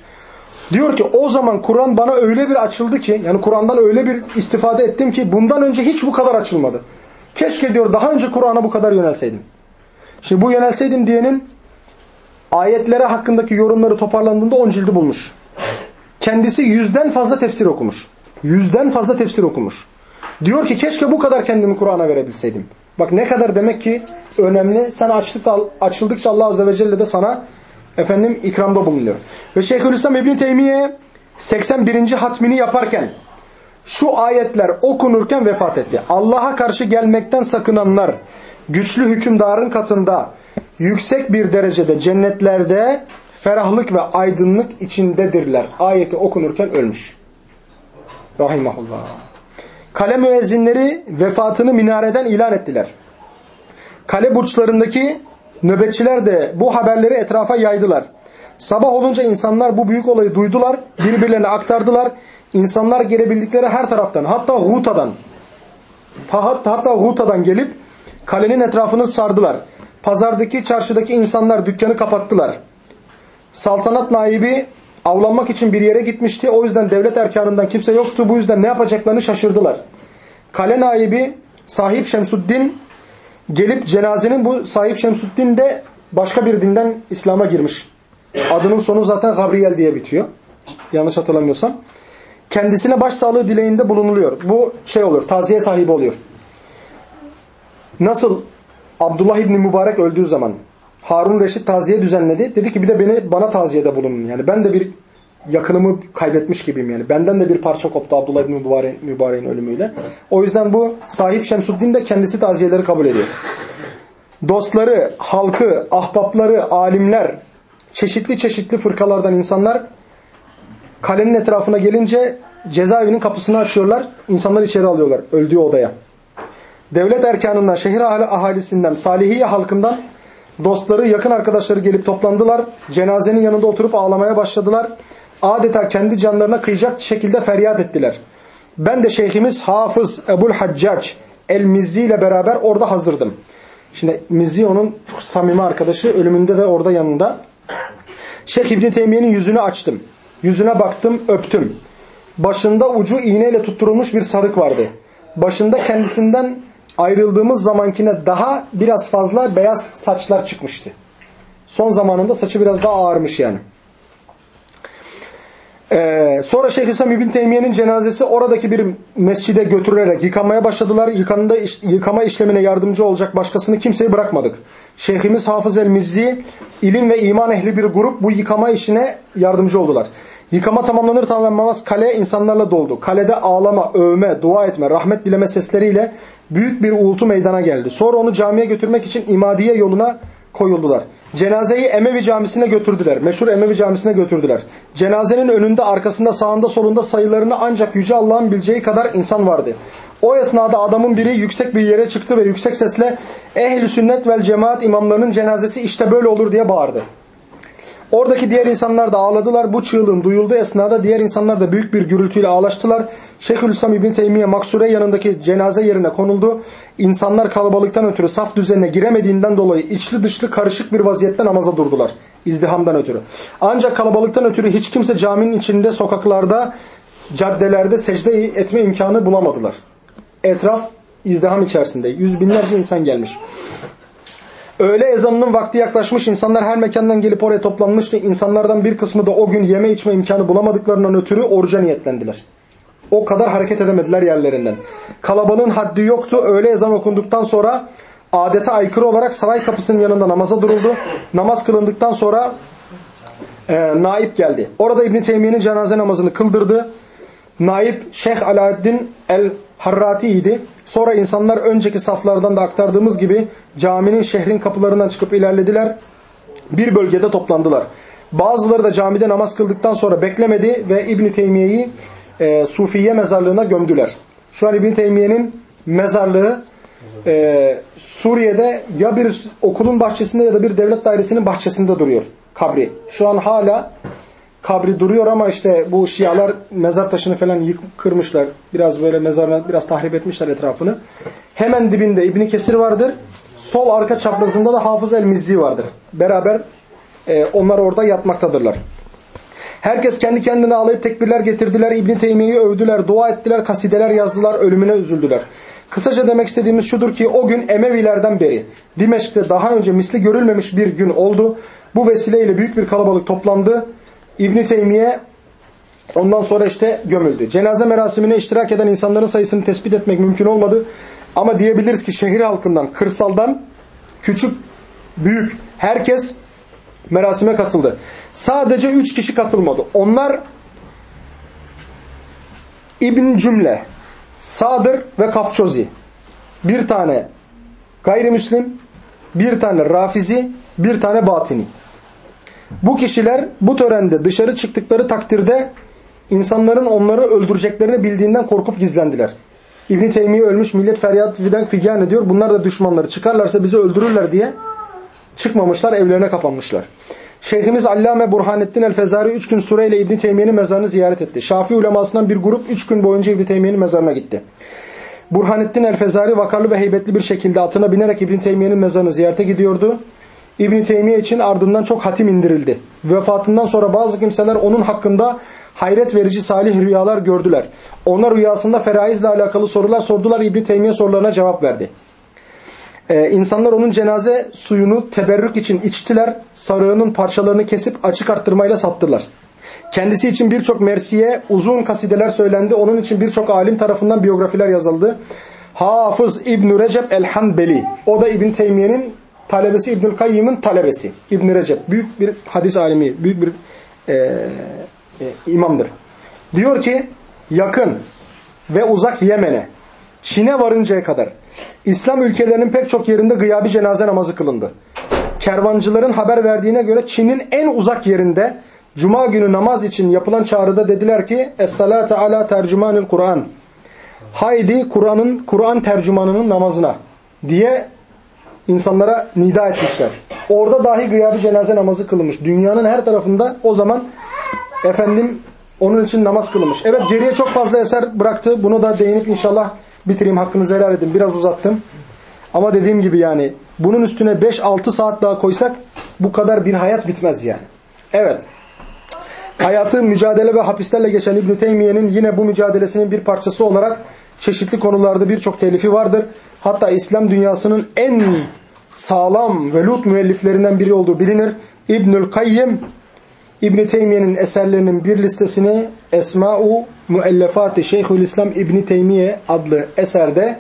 Speaker 1: Diyor ki o zaman Kur'an bana öyle bir açıldı ki yani Kur'an'dan öyle bir istifade ettim ki bundan önce hiç bu kadar açılmadı. Keşke diyor daha önce Kur'an'a bu kadar yönelseydim. Şimdi bu yönelseydim diyenin ayetlere hakkındaki yorumları toparlandığında 10 cildi bulmuş. Kendisi yüzden fazla tefsir okumuş. Yüzden fazla tefsir okumuş. Diyor ki keşke bu kadar kendimi Kur'an'a verebilseydim. Bak ne kadar demek ki önemli. Sen açıldıkça Allah Azze ve Celle de sana efendim ikramda bulunuyor. Ve Şeyhülislam İbn Teymiye 81. hatmini yaparken şu ayetler okunurken vefat etti. Allah'a karşı gelmekten sakınanlar güçlü hükümdarın katında yüksek bir derecede cennetlerde ferahlık ve aydınlık içindedirler. Ayeti okunurken ölmüş. Rahimahullah. Kale müezzinleri vefatını minareden ilan ettiler. Kale burçlarındaki Nöbetçiler de bu haberleri etrafa yaydılar. Sabah olunca insanlar bu büyük olayı duydular, birbirlerine aktardılar. İnsanlar gelebildikleri her taraftan, hatta Guta'dan, hatta Guta'dan gelip kalenin etrafını sardılar. Pazardaki, çarşıdaki insanlar dükkanı kapattılar. Saltanat naibi avlanmak için bir yere gitmişti. O yüzden devlet erkanından kimse yoktu. Bu yüzden ne yapacaklarını şaşırdılar. Kale naibi sahip Şemsuddin gelip cenazenin bu sahip Şemsuddin de başka bir dinden İslam'a girmiş. Adının sonu zaten Gabriel diye bitiyor. Yanlış hatırlamıyorsam. Kendisine başsağlığı dileğinde bulunuluyor. Bu şey olur, taziye sahibi oluyor. Nasıl Abdullah İbni Mübarek öldüğü zaman Harun Reşit taziye düzenledi. Dedi ki bir de beni bana taziyede bulunun. Yani ben de bir yakınımı kaybetmiş gibiyim yani. Benden de bir parça koptu Abdullah İbni Mübarek, Mübarek'in ölümüyle. O yüzden bu sahip Şemsuddin de kendisi taziyeleri kabul ediyor. Dostları, halkı, ahbapları, alimler, çeşitli çeşitli fırkalardan insanlar kalenin etrafına gelince cezaevinin kapısını açıyorlar. insanlar içeri alıyorlar öldüğü odaya. Devlet erkanından, şehir ahalisinden, salihiye halkından dostları, yakın arkadaşları gelip toplandılar. Cenazenin yanında oturup ağlamaya başladılar. Adeta kendi canlarına kıyacak şekilde feryat ettiler. Ben de şeyhimiz Hafız Ebul Haccac El-Mizzi ile beraber orada hazırdım. Şimdi Mizzi onun çok samimi arkadaşı. Ölümünde de orada yanında. Şeyh İbni Teymiye'nin yüzünü açtım. Yüzüne baktım, öptüm. Başında ucu iğneyle tutturulmuş bir sarık vardı. Başında kendisinden ayrıldığımız zamankine daha biraz fazla beyaz saçlar çıkmıştı. Son zamanında saçı biraz daha ağarmış yani. Ee, sonra Şeyhülislam İbn Teymiye'nin cenazesi oradaki bir mescide götürülerek yıkanmaya başladılar. Yıkanında yıkama işlemine yardımcı olacak başkasını kimseyi bırakmadık. Şeyhimiz Hafız el-Mizzi ilim ve iman ehli bir grup bu yıkama işine yardımcı oldular. Yıkama tamamlanır tamamlanmaz kale insanlarla doldu. Kalede ağlama, övme, dua etme, rahmet dileme sesleriyle büyük bir uğultu meydana geldi. Sonra onu camiye götürmek için İmadiye yoluna koyuldular. Cenazeyi Emevi camisine götürdüler. Meşhur Emevi camisine götürdüler. Cenazenin önünde, arkasında, sağında, solunda sayılarını ancak Yüce Allah'ın bileceği kadar insan vardı. O esnada adamın biri yüksek bir yere çıktı ve yüksek sesle ehl sünnet vel cemaat imamlarının cenazesi işte böyle olur diye bağırdı. Oradaki diğer insanlar da ağladılar. Bu çığlığın duyulduğu esnada diğer insanlar da büyük bir gürültüyle ağlaştılar. Şeyhülislam İbn Teymiye Maksure yanındaki cenaze yerine konuldu. İnsanlar kalabalıktan ötürü saf düzenine giremediğinden dolayı içli dışlı karışık bir vaziyette namaza durdular. İzdihamdan ötürü. Ancak kalabalıktan ötürü hiç kimse caminin içinde, sokaklarda, caddelerde secde etme imkanı bulamadılar. Etraf izdiham içerisinde. Yüz binlerce insan gelmiş. Öğle ezanının vakti yaklaşmış insanlar her mekandan gelip oraya toplanmıştı. İnsanlardan bir kısmı da o gün yeme içme imkanı bulamadıklarından ötürü oruca niyetlendiler. O kadar hareket edemediler yerlerinden. Kalabalığın haddi yoktu. Öğle ezan okunduktan sonra adete aykırı olarak saray kapısının yanında namaza duruldu. Namaz kılındıktan sonra e, naip geldi. Orada İbn Teymiye'nin cenaze namazını kıldırdı. Naip Şeyh Alaaddin el Harrati idi. Sonra insanlar önceki saflardan da aktardığımız gibi caminin şehrin kapılarından çıkıp ilerlediler. Bir bölgede toplandılar. Bazıları da camide namaz kıldıktan sonra beklemedi ve İbn Teymiye'yi e, Sufiye mezarlığına gömdüler. Şu an İbn Teymiye'nin mezarlığı e, Suriye'de ya bir okulun bahçesinde ya da bir devlet dairesinin bahçesinde duruyor kabri. Şu an hala kabri duruyor ama işte bu Şialar mezar taşını falan yık, kırmışlar. Biraz böyle mezarına biraz tahrip etmişler etrafını. Hemen dibinde İbni Kesir vardır. Sol arka çaprazında da Hafız el-Mizzi vardır. Beraber e, onlar orada yatmaktadırlar. Herkes kendi kendine ağlayıp tekbirler getirdiler. İbni Teymiye'yi övdüler, dua ettiler, kasideler yazdılar, ölümüne üzüldüler. Kısaca demek istediğimiz şudur ki o gün Emevilerden beri Dimeşk'te daha önce misli görülmemiş bir gün oldu. Bu vesileyle büyük bir kalabalık toplandı. İbn Teymiye ondan sonra işte gömüldü. Cenaze merasimine iştirak eden insanların sayısını tespit etmek mümkün olmadı. Ama diyebiliriz ki şehir halkından, kırsaldan küçük, büyük herkes merasime katıldı. Sadece üç kişi katılmadı. Onlar İbn Cümle, Sadır ve Kafçozi. Bir tane gayrimüslim, bir tane Rafizi, bir tane Batini. Bu kişiler bu törende dışarı çıktıkları takdirde insanların onları öldüreceklerini bildiğinden korkup gizlendiler. İbn Teymiye ölmüş millet feryat fidan figan ediyor. Bunlar da düşmanları çıkarlarsa bizi öldürürler diye çıkmamışlar evlerine kapanmışlar. Şeyhimiz Allame Burhanettin el-Fezari 3 gün süreyle İbn Teymiye'nin mezarını ziyaret etti. Şafii ulemasından bir grup 3 gün boyunca İbn Teymiye'nin mezarına gitti. Burhanettin el-Fezari vakarlı ve heybetli bir şekilde atına binerek İbn Teymiye'nin mezarını ziyarete gidiyordu. İbn Teymiye için ardından çok hatim indirildi. Vefatından sonra bazı kimseler onun hakkında hayret verici salih rüyalar gördüler. Onlar rüyasında feraizle alakalı sorular sordular. İbn Teymiye sorularına cevap verdi. Ee, insanlar onun cenaze suyunu teberrük için içtiler. Sarığının parçalarını kesip açık arttırmayla sattılar. Kendisi için birçok mersiye, uzun kasideler söylendi. Onun için birçok alim tarafından biyografiler yazıldı. Hafız İbn Recep el-Hanbeli. O da İbn Teymiye'nin talebesi İbnül Kayyım'ın talebesi. İbn Recep büyük bir hadis alimi, büyük bir e, e, imamdır. Diyor ki yakın ve uzak Yemen'e, Çin'e varıncaya kadar İslam ülkelerinin pek çok yerinde gıyabi cenaze namazı kılındı. Kervancıların haber verdiğine göre Çin'in en uzak yerinde Cuma günü namaz için yapılan çağrıda dediler ki Es-salate ala tercümanil Kur'an. Haydi Kur'an'ın Kur'an tercümanının namazına diye insanlara nida etmişler. Orada dahi gıyabi cenaze namazı kılınmış. Dünyanın her tarafında o zaman efendim onun için namaz kılınmış. Evet geriye çok fazla eser bıraktı. Bunu da değinip inşallah bitireyim. Hakkınızı helal edin. Biraz uzattım. Ama dediğim gibi yani bunun üstüne 5-6 saat daha koysak bu kadar bir hayat bitmez yani. Evet. Hayatı mücadele ve hapislerle geçen İbn Teymiye'nin yine bu mücadelesinin bir parçası olarak çeşitli konularda birçok telifi vardır. Hatta İslam dünyasının en sağlam ve lut müelliflerinden biri olduğu bilinir. İbnül Kayyim İbn Teymiye'nin eserlerinin bir listesini Esma'u Muellefati Şeyhülislam İbn Teymiye adlı eserde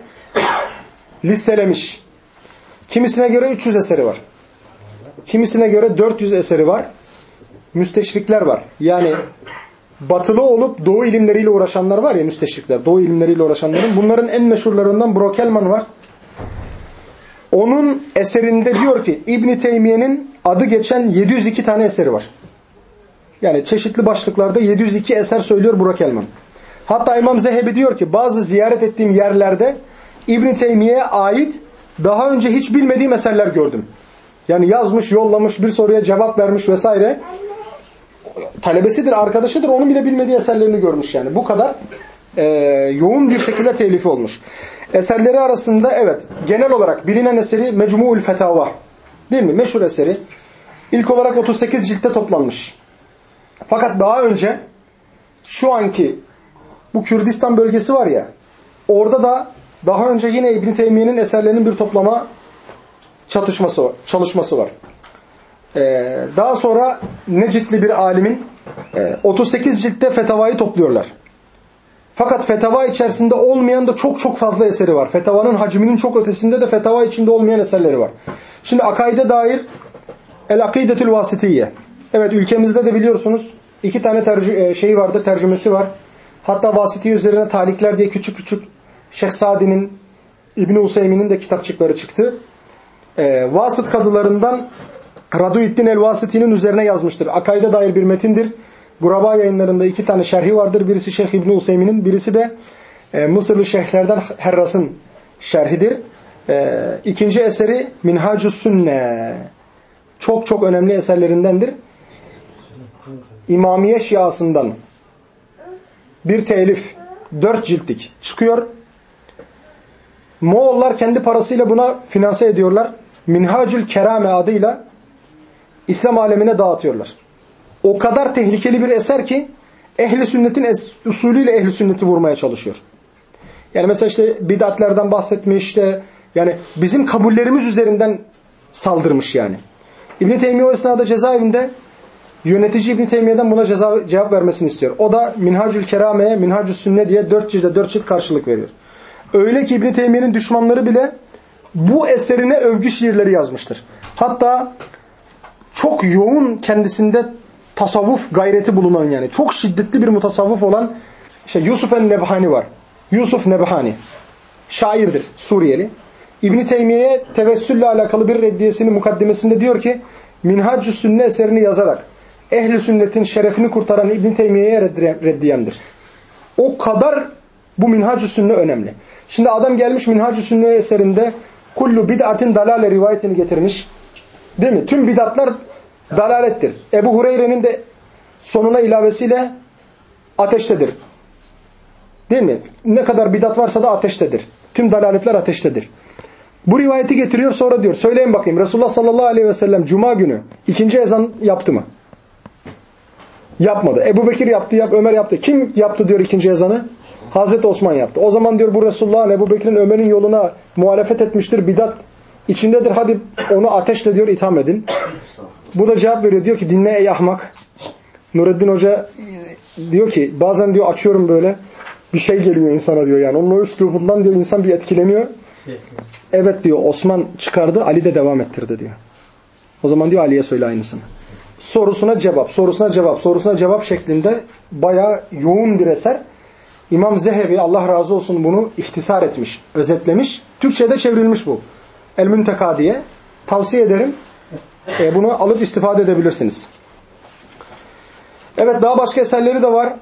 Speaker 1: listelemiş. Kimisine göre 300 eseri var. Kimisine göre 400 eseri var. Müsteşrikler var. Yani batılı olup doğu ilimleriyle uğraşanlar var ya müsteşrikler. Doğu ilimleriyle uğraşanların. Bunların en meşhurlarından Brokelman var. Onun eserinde diyor ki İbn Teymiye'nin adı geçen 702 tane eseri var. Yani çeşitli başlıklarda 702 eser söylüyor Burak Elman. Hatta İmam Zehebi diyor ki bazı ziyaret ettiğim yerlerde İbn Teymiye'ye ait daha önce hiç bilmediğim eserler gördüm. Yani yazmış, yollamış, bir soruya cevap vermiş vesaire. Talebesidir, arkadaşıdır. Onun bile bilmediği eserlerini görmüş yani. Bu kadar e, yoğun bir şekilde telifi olmuş. Eserleri arasında evet genel olarak bilinen eseri Mecmu'ul Fetava. Değil mi? Meşhur eseri. İlk olarak 38 ciltte toplanmış. Fakat daha önce şu anki bu Kürdistan bölgesi var ya orada da daha önce yine İbn Teymiye'nin eserlerinin bir toplama çatışması çalışması var. Ee, daha sonra Necitli bir alimin e, 38 ciltte fetavayı topluyorlar. Fakat fetava içerisinde olmayan da çok çok fazla eseri var. Fetavanın hacminin çok ötesinde de fetava içinde olmayan eserleri var. Şimdi akaide dair El Akidetül Vasitiye. Evet ülkemizde de biliyorsunuz iki tane şeyi vardı, tercümesi var. Hatta Vasitiye üzerine talikler diye küçük küçük Şeyh Sadi'nin, İbni Useymi'nin de kitapçıkları çıktı. Ee, Vasıt kadılarından Raduiddin el-Vasiti'nin üzerine yazmıştır. Akaide dair bir metindir. Guraba yayınlarında iki tane şerhi vardır. Birisi Şeyh İbni Useymi'nin, birisi de e, Mısırlı şeyhlerden Herras'ın şerhidir. E, ikinci eseri Minhacus Sünne. Çok çok önemli eserlerindendir. İmamiye Şiasından bir telif dört ciltlik çıkıyor. Moğollar kendi parasıyla buna finanse ediyorlar. Minhacül Kerame adıyla İslam alemine dağıtıyorlar. O kadar tehlikeli bir eser ki ehli sünnetin usulüyle ehli sünneti vurmaya çalışıyor. Yani mesela işte bidatlerden bahsetmiş işte yani bizim kabullerimiz üzerinden saldırmış yani. İbn Teymiye o esnada cezaevinde yönetici İbn Teymiye'den buna ceza, cevap vermesini istiyor. O da Minhacül Kerame'ye Minhacül Sünne diye dört cilde dört cilt karşılık veriyor. Öyle ki İbn Teymiye'nin düşmanları bile bu eserine övgü şiirleri yazmıştır. Hatta çok yoğun kendisinde tasavvuf gayreti bulunan yani çok şiddetli bir mutasavvuf olan işte Yusuf el-Nebhani var. Yusuf Nebhani. Şairdir Suriyeli. İbn Teymiye'ye tevessülle alakalı bir reddiyesini mukaddimesinde diyor ki Minhacü Sünne eserini yazarak ehli sünnetin şerefini kurtaran İbn Teymiye'ye reddiyemdir. O kadar bu Minhacü Sünne önemli. Şimdi adam gelmiş Minhacü Sünne eserinde kullu bid'atin dalale rivayetini getirmiş. Değil mi? Tüm bidatlar dalalettir. Ebu Hureyre'nin de sonuna ilavesiyle ateştedir. Değil mi? Ne kadar bidat varsa da ateştedir. Tüm dalaletler ateştedir. Bu rivayeti getiriyor sonra diyor. Söyleyin bakayım Resulullah sallallahu aleyhi ve sellem cuma günü ikinci ezan yaptı mı? Yapmadı. Ebu Bekir yaptı, yap, Ömer yaptı. Kim yaptı diyor ikinci ezanı? Hazreti Osman yaptı. O zaman diyor bu Resulullah'ın Ebu Bekir'in Ömer'in yoluna muhalefet etmiştir. Bidat içindedir. Hadi onu ateşle diyor itham edin. Bu da cevap veriyor. Diyor ki dinle ey ahmak. Nureddin Hoca diyor ki bazen diyor açıyorum böyle bir şey geliyor insana diyor yani. Onun o üslubundan diyor insan bir etkileniyor. Evet diyor Osman çıkardı Ali de devam ettirdi diyor. O zaman diyor Ali'ye söyle aynısını. Sorusuna cevap, sorusuna cevap, sorusuna cevap şeklinde bayağı yoğun bir eser. İmam Zehebi Allah razı olsun bunu ihtisar etmiş, özetlemiş. Türkçe'de çevrilmiş bu. El Münteka diye. Tavsiye ederim. E, bunu alıp istifade edebilirsiniz. Evet daha başka eserleri de var.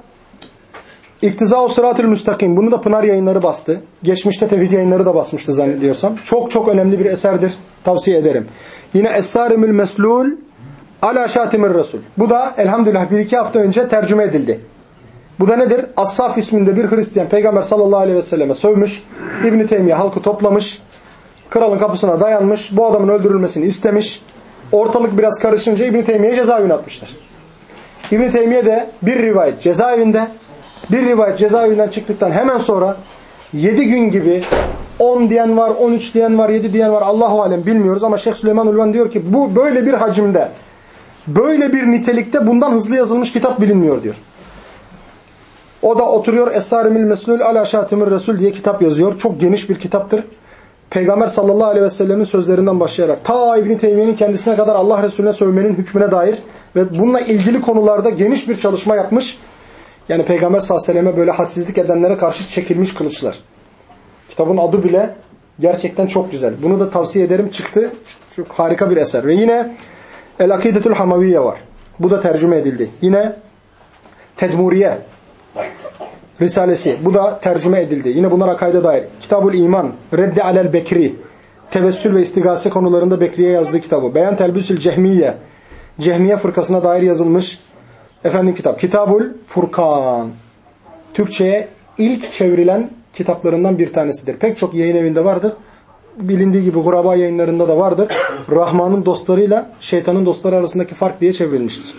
Speaker 1: İktiza-u Sırat-ül Müstakim. Bunu da Pınar yayınları bastı. Geçmişte tevhid yayınları da basmıştı zannediyorsam. Çok çok önemli bir eserdir. Tavsiye ederim. Yine Es-Sarimül Meslul Ala Şatimir Resul. Bu da elhamdülillah bir iki hafta önce tercüme edildi. Bu da nedir? Assaf isminde bir Hristiyan Peygamber sallallahu aleyhi ve selleme sövmüş. İbn-i Teymiye halkı toplamış. Kralın kapısına dayanmış. Bu adamın öldürülmesini istemiş. Ortalık biraz karışınca İbn-i Teymiye'ye cezaevine atmışlar. İbn-i Teymiye de bir rivayet cezaevinde, bir rivayet cezaevinden çıktıktan hemen sonra 7 gün gibi 10 diyen var, 13 diyen var, 7 diyen var Allahu alem bilmiyoruz ama Şeyh Süleyman Ulvan diyor ki bu böyle bir hacimde, böyle bir nitelikte bundan hızlı yazılmış kitap bilinmiyor diyor. O da oturuyor Es-Sarimil Meslul Ala Şatimir Resul diye kitap yazıyor. Çok geniş bir kitaptır. Peygamber sallallahu aleyhi ve sellemin sözlerinden başlayarak ta İbn Teymiye'nin kendisine kadar Allah Resulüne sövmenin hükmüne dair ve bununla ilgili konularda geniş bir çalışma yapmış. Yani Peygamber sallallahu aleyhi ve selleme böyle hadsizlik edenlere karşı çekilmiş kılıçlar. Kitabın adı bile gerçekten çok güzel. Bunu da tavsiye ederim. Çıktı. Çok harika bir eser. Ve yine El Akidetül Hamaviye var. Bu da tercüme edildi. Yine Tedmuriye Risalesi. Bu da tercüme edildi. Yine bunlar akayda dair. Kitabul İman, Reddi alel Bekri, Tevessül ve istigase konularında Bekri'ye yazdığı kitabı. Beyan Telbüsül Cehmiye, Cehmiye fırkasına dair yazılmış efendim kitap. Kitabul Furkan. Türkçe'ye ilk çevrilen kitaplarından bir tanesidir. Pek çok yayın evinde vardır. Bilindiği gibi Guraba yayınlarında da vardır. Rahman'ın dostlarıyla şeytanın dostları arasındaki fark diye çevrilmiştir.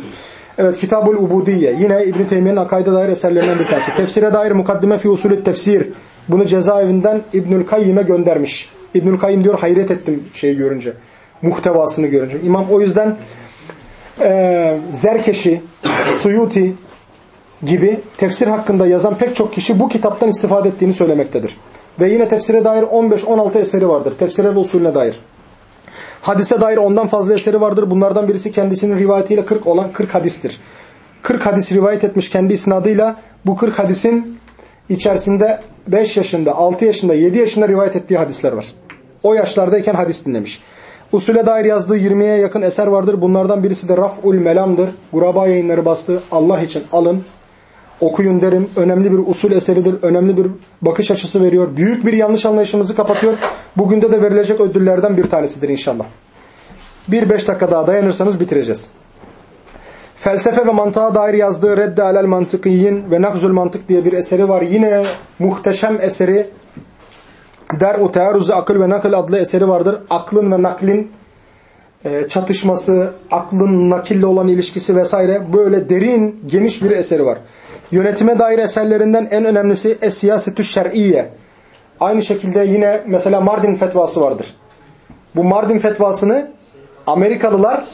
Speaker 1: Evet Kitabul Ubudiyye. Yine İbn Teymiye'nin akaide dair eserlerinden bir tanesi. Tefsire dair mukaddime fi usulü tefsir. Bunu cezaevinden İbnül Kayyim'e göndermiş. İbnül Kayyim diyor hayret ettim şeyi görünce. Muhtevasını görünce. İmam o yüzden e, Zerkeşi, Suyuti gibi tefsir hakkında yazan pek çok kişi bu kitaptan istifade ettiğini söylemektedir. Ve yine tefsire dair 15-16 eseri vardır. Tefsire ve usulüne dair. Hadise dair ondan fazla eseri vardır. Bunlardan birisi kendisinin rivayetiyle 40 olan 40 hadistir. 40 hadis rivayet etmiş kendi isnadıyla. Bu 40 hadisin içerisinde 5 yaşında, 6 yaşında, 7 yaşında rivayet ettiği hadisler var. O yaşlardayken hadis dinlemiş. Usule dair yazdığı 20'ye yakın eser vardır. Bunlardan birisi de Raf'ul Melam'dır. Guraba yayınları bastı. Allah için alın. Okuyun derim. Önemli bir usul eseridir. Önemli bir bakış açısı veriyor. Büyük bir yanlış anlayışımızı kapatıyor. Bugün de de verilecek ödüllerden bir tanesidir inşallah. Bir beş dakika daha dayanırsanız bitireceğiz. Felsefe ve mantığa dair yazdığı Redde alel mantıkiyin ve Nakzul mantık diye bir eseri var. Yine muhteşem eseri Der-u Tearruzu Akıl ve Nakıl adlı eseri vardır. Aklın ve naklin e, çatışması, aklın nakille olan ilişkisi vesaire böyle derin, geniş bir eseri var. Yönetime dair eserlerinden en önemlisi Es-Siyasetü Şer'iyye. Aynı şekilde yine mesela Mardin fetvası vardır. Bu Mardin fetvasını Amerikalılar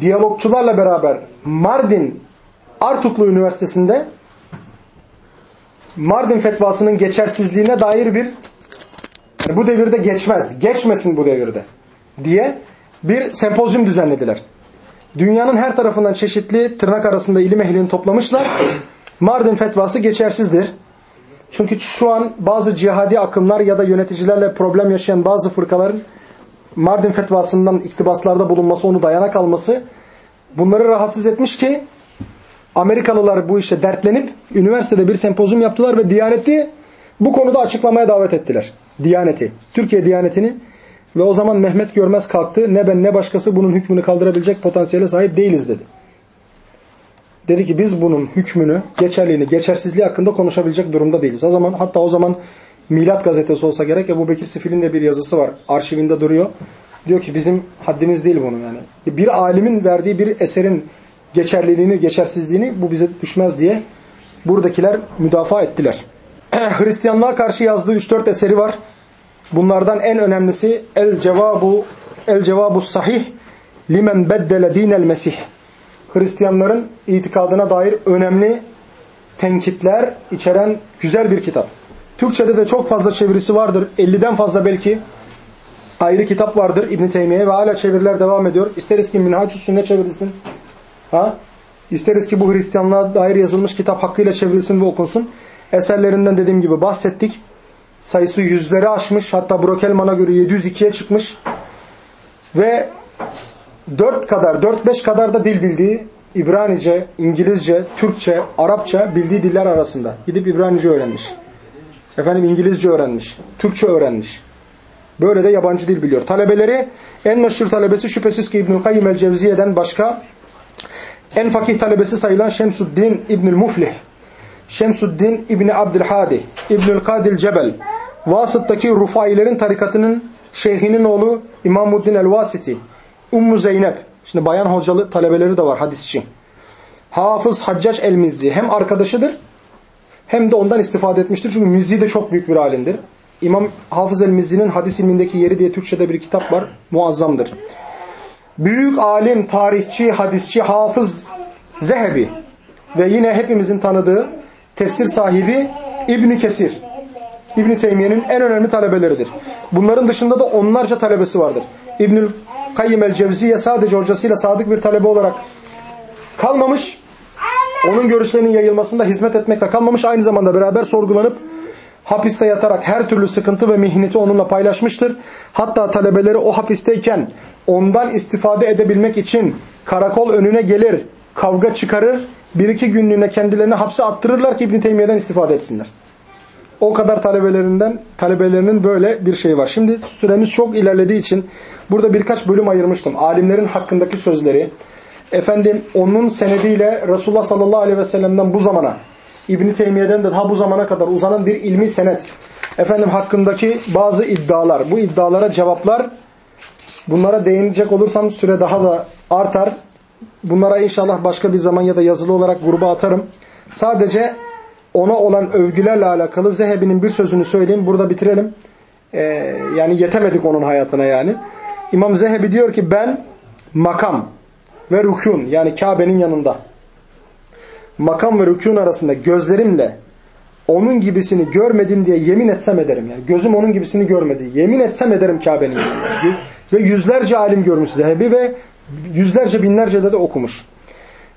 Speaker 1: diyalogçularla beraber Mardin Artuklu Üniversitesi'nde Mardin fetvasının geçersizliğine dair bir yani bu devirde geçmez, geçmesin bu devirde diye bir sempozyum düzenlediler. Dünyanın her tarafından çeşitli tırnak arasında ilim ehlini toplamışlar. Mardin fetvası geçersizdir. Çünkü şu an bazı cihadi akımlar ya da yöneticilerle problem yaşayan bazı fırkaların Mardin fetvasından iktibaslarda bulunması, onu dayanak alması bunları rahatsız etmiş ki Amerikalılar bu işe dertlenip üniversitede bir sempozyum yaptılar ve Diyaneti bu konuda açıklamaya davet ettiler. Diyaneti, Türkiye Diyaneti'ni ve o zaman Mehmet Görmez kalktı. Ne ben ne başkası bunun hükmünü kaldırabilecek potansiyele sahip değiliz dedi. Dedi ki biz bunun hükmünü, geçerliğini, geçersizliği hakkında konuşabilecek durumda değiliz. O zaman hatta o zaman Milat gazetesi olsa gerek Ebu Bekir Sifil'in de bir yazısı var. Arşivinde duruyor. Diyor ki bizim haddimiz değil bunu yani. Bir alimin verdiği bir eserin geçerliliğini, geçersizliğini bu bize düşmez diye buradakiler müdafaa ettiler. Hristiyanlığa karşı yazdığı 3-4 eseri var. Bunlardan en önemlisi El Cevabu El Cevabu Sahih limen beddele dinel Mesih. Hristiyanların itikadına dair önemli tenkitler içeren güzel bir kitap. Türkçede de çok fazla çevirisi vardır. 50'den fazla belki ayrı kitap vardır İbn Teymiye ve hala çeviriler devam ediyor. İsteriz ki Minhac-ı Sünne çevrilsin. Ha? İsteriz ki bu Hristiyanlığa dair yazılmış kitap hakkıyla çevrilsin ve okunsun. Eserlerinden dediğim gibi bahsettik. Sayısı yüzleri aşmış. Hatta Brokelman'a göre 702'ye çıkmış. Ve 4 kadar, 4-5 kadar da dil bildiği İbranice, İngilizce, Türkçe, Arapça bildiği diller arasında. Gidip İbranice öğrenmiş. Efendim İngilizce öğrenmiş. Türkçe öğrenmiş. Böyle de yabancı dil biliyor. Talebeleri en meşhur talebesi şüphesiz ki İbnül Kayyim el-Cevziye'den başka en fakih talebesi sayılan Şemsuddin İbnül Muflih, Şemsuddin İbni Abdülhadi, İbnül Kadil Cebel, Vasıt'taki Rufailerin tarikatının şeyhinin oğlu İmamuddin el-Vasiti, Ummu Zeynep, şimdi bayan hocalı talebeleri de var hadisçi. Hafız Haccac el-Mizzi hem arkadaşıdır hem de ondan istifade etmiştir. Çünkü Mizzi de çok büyük bir alimdir. İmam Hafız el-Mizzi'nin hadis ilmindeki yeri diye Türkçe'de bir kitap var. Muazzamdır. Büyük alim, tarihçi, hadisçi, hafız Zehebi ve yine hepimizin tanıdığı tefsir sahibi İbni Kesir. İbni Teymiye'nin en önemli talebeleridir. Bunların dışında da onlarca talebesi vardır. İbnül Kayyim el-Cevziye sadece hocasıyla sadık bir talebe olarak kalmamış, onun görüşlerinin yayılmasında hizmet etmekle kalmamış, aynı zamanda beraber sorgulanıp hapiste yatarak her türlü sıkıntı ve mihneti onunla paylaşmıştır. Hatta talebeleri o hapisteyken ondan istifade edebilmek için karakol önüne gelir, kavga çıkarır, bir iki günlüğüne kendilerini hapse attırırlar ki İbn Teymiye'den istifade etsinler. O kadar talebelerinden, talebelerinin böyle bir şey var. Şimdi süremiz çok ilerlediği için burada birkaç bölüm ayırmıştım. Alimlerin hakkındaki sözleri, efendim onun senediyle Resulullah sallallahu aleyhi ve sellem'den bu zamana İbn Teymiye'den de daha bu zamana kadar uzanan bir ilmi senet. Efendim hakkındaki bazı iddialar, bu iddialara cevaplar bunlara değinecek olursam süre daha da artar. Bunlara inşallah başka bir zaman ya da yazılı olarak gruba atarım. Sadece ona olan övgülerle alakalı Zehebi'nin bir sözünü söyleyeyim. Burada bitirelim. Ee, yani yetemedik onun hayatına yani. İmam Zehebi diyor ki ben makam ve rükûn yani Kabe'nin yanında makam ve rükûn arasında gözlerimle onun gibisini görmedim diye yemin etsem ederim. Yani gözüm onun gibisini görmedi. Yemin etsem ederim Kabe'nin yanında. Ve yüzlerce alim görmüş Zehebi ve yüzlerce binlerce de, de okumuş.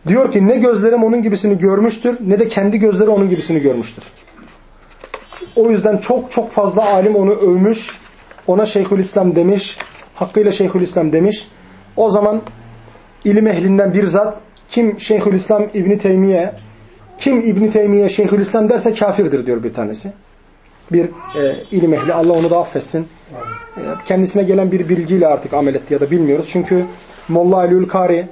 Speaker 1: Diyor ki ne gözlerim onun gibisini görmüştür ne de kendi gözleri onun gibisini görmüştür. O yüzden çok çok fazla alim onu övmüş. Ona Şeyhülislam demiş. Hakkıyla Şeyhülislam demiş. O zaman ilim ehlinden bir zat kim Şeyhülislam İbni Teymiye kim İbni Teymiye Şeyhülislam derse kafirdir diyor bir tanesi. Bir e, ilim ehli Allah onu da affetsin. E, kendisine gelen bir bilgiyle artık amel etti ya da bilmiyoruz. Çünkü Molla Aliül Kari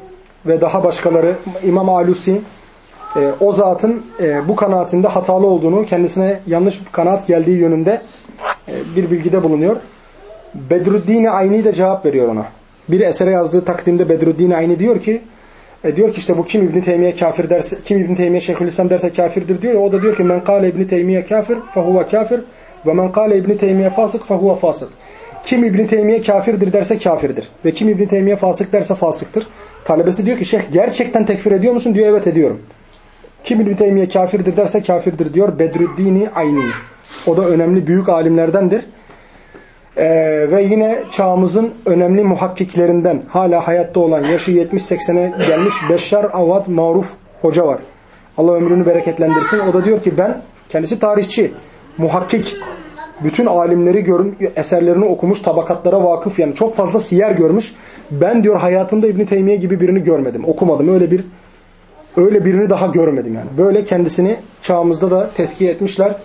Speaker 1: ve daha başkaları İmam Alusi e, o zatın e, bu kanaatinde hatalı olduğunu kendisine yanlış kanaat geldiği yönünde e, bir bilgide bulunuyor. Bedruddin Ayni de cevap veriyor ona. Bir esere yazdığı takdimde Bedruddin Ayni diyor ki e, diyor ki işte bu kim İbn Teymiye kafir derse kim İbn Teymiye Şeyhülislam derse kafirdir diyor. O da diyor ki men kâle İbn Teymiye kafir fehuve kafir ve men kâle İbn Teymiye fasık fehuve fasık. Kim İbn Teymiye kafirdir derse kafirdir ve kim İbn Teymiye fasık derse fasıktır. Talebesi diyor ki şeyh gerçekten tekfir ediyor musun? Diyor evet ediyorum. Kim İbn Teymiye kafirdir derse kafirdir diyor Bedrüddini Ayni. O da önemli büyük alimlerdendir. Ee, ve yine çağımızın önemli muhakkiklerinden hala hayatta olan yaşı 70-80'e gelmiş Beşşar Avad Maruf hoca var. Allah ömrünü bereketlendirsin. O da diyor ki ben kendisi tarihçi, muhakkik bütün alimleri görün, eserlerini okumuş, tabakatlara vakıf yani çok fazla siyer görmüş. Ben diyor hayatımda İbn Teymiye gibi birini görmedim, okumadım. Öyle bir öyle birini daha görmedim yani. Böyle kendisini çağımızda da tezkiye etmişler.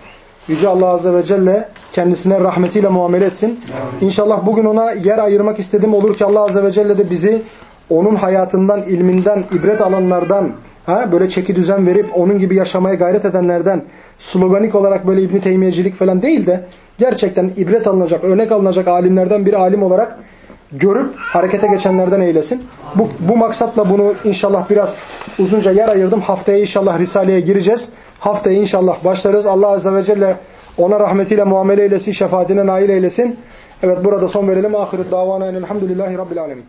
Speaker 1: Yüce Allah Azze ve Celle kendisine rahmetiyle muamele etsin. İnşallah bugün ona yer ayırmak istedim. Olur ki Allah Azze ve Celle de bizi onun hayatından, ilminden, ibret alanlardan, ha, böyle çeki düzen verip onun gibi yaşamaya gayret edenlerden, sloganik olarak böyle İbni Teymiyecilik falan değil de gerçekten ibret alınacak, örnek alınacak alimlerden bir alim olarak görüp harekete geçenlerden eylesin. Bu, bu maksatla bunu inşallah biraz uzunca yer ayırdım. Haftaya inşallah Risale'ye gireceğiz. Haftaya inşallah başlarız. Allah Azze ve Celle ona rahmetiyle muamele eylesin, şefaatine nail eylesin. Evet burada son verelim. Ahiret davana elhamdülillahi rabbil alemin.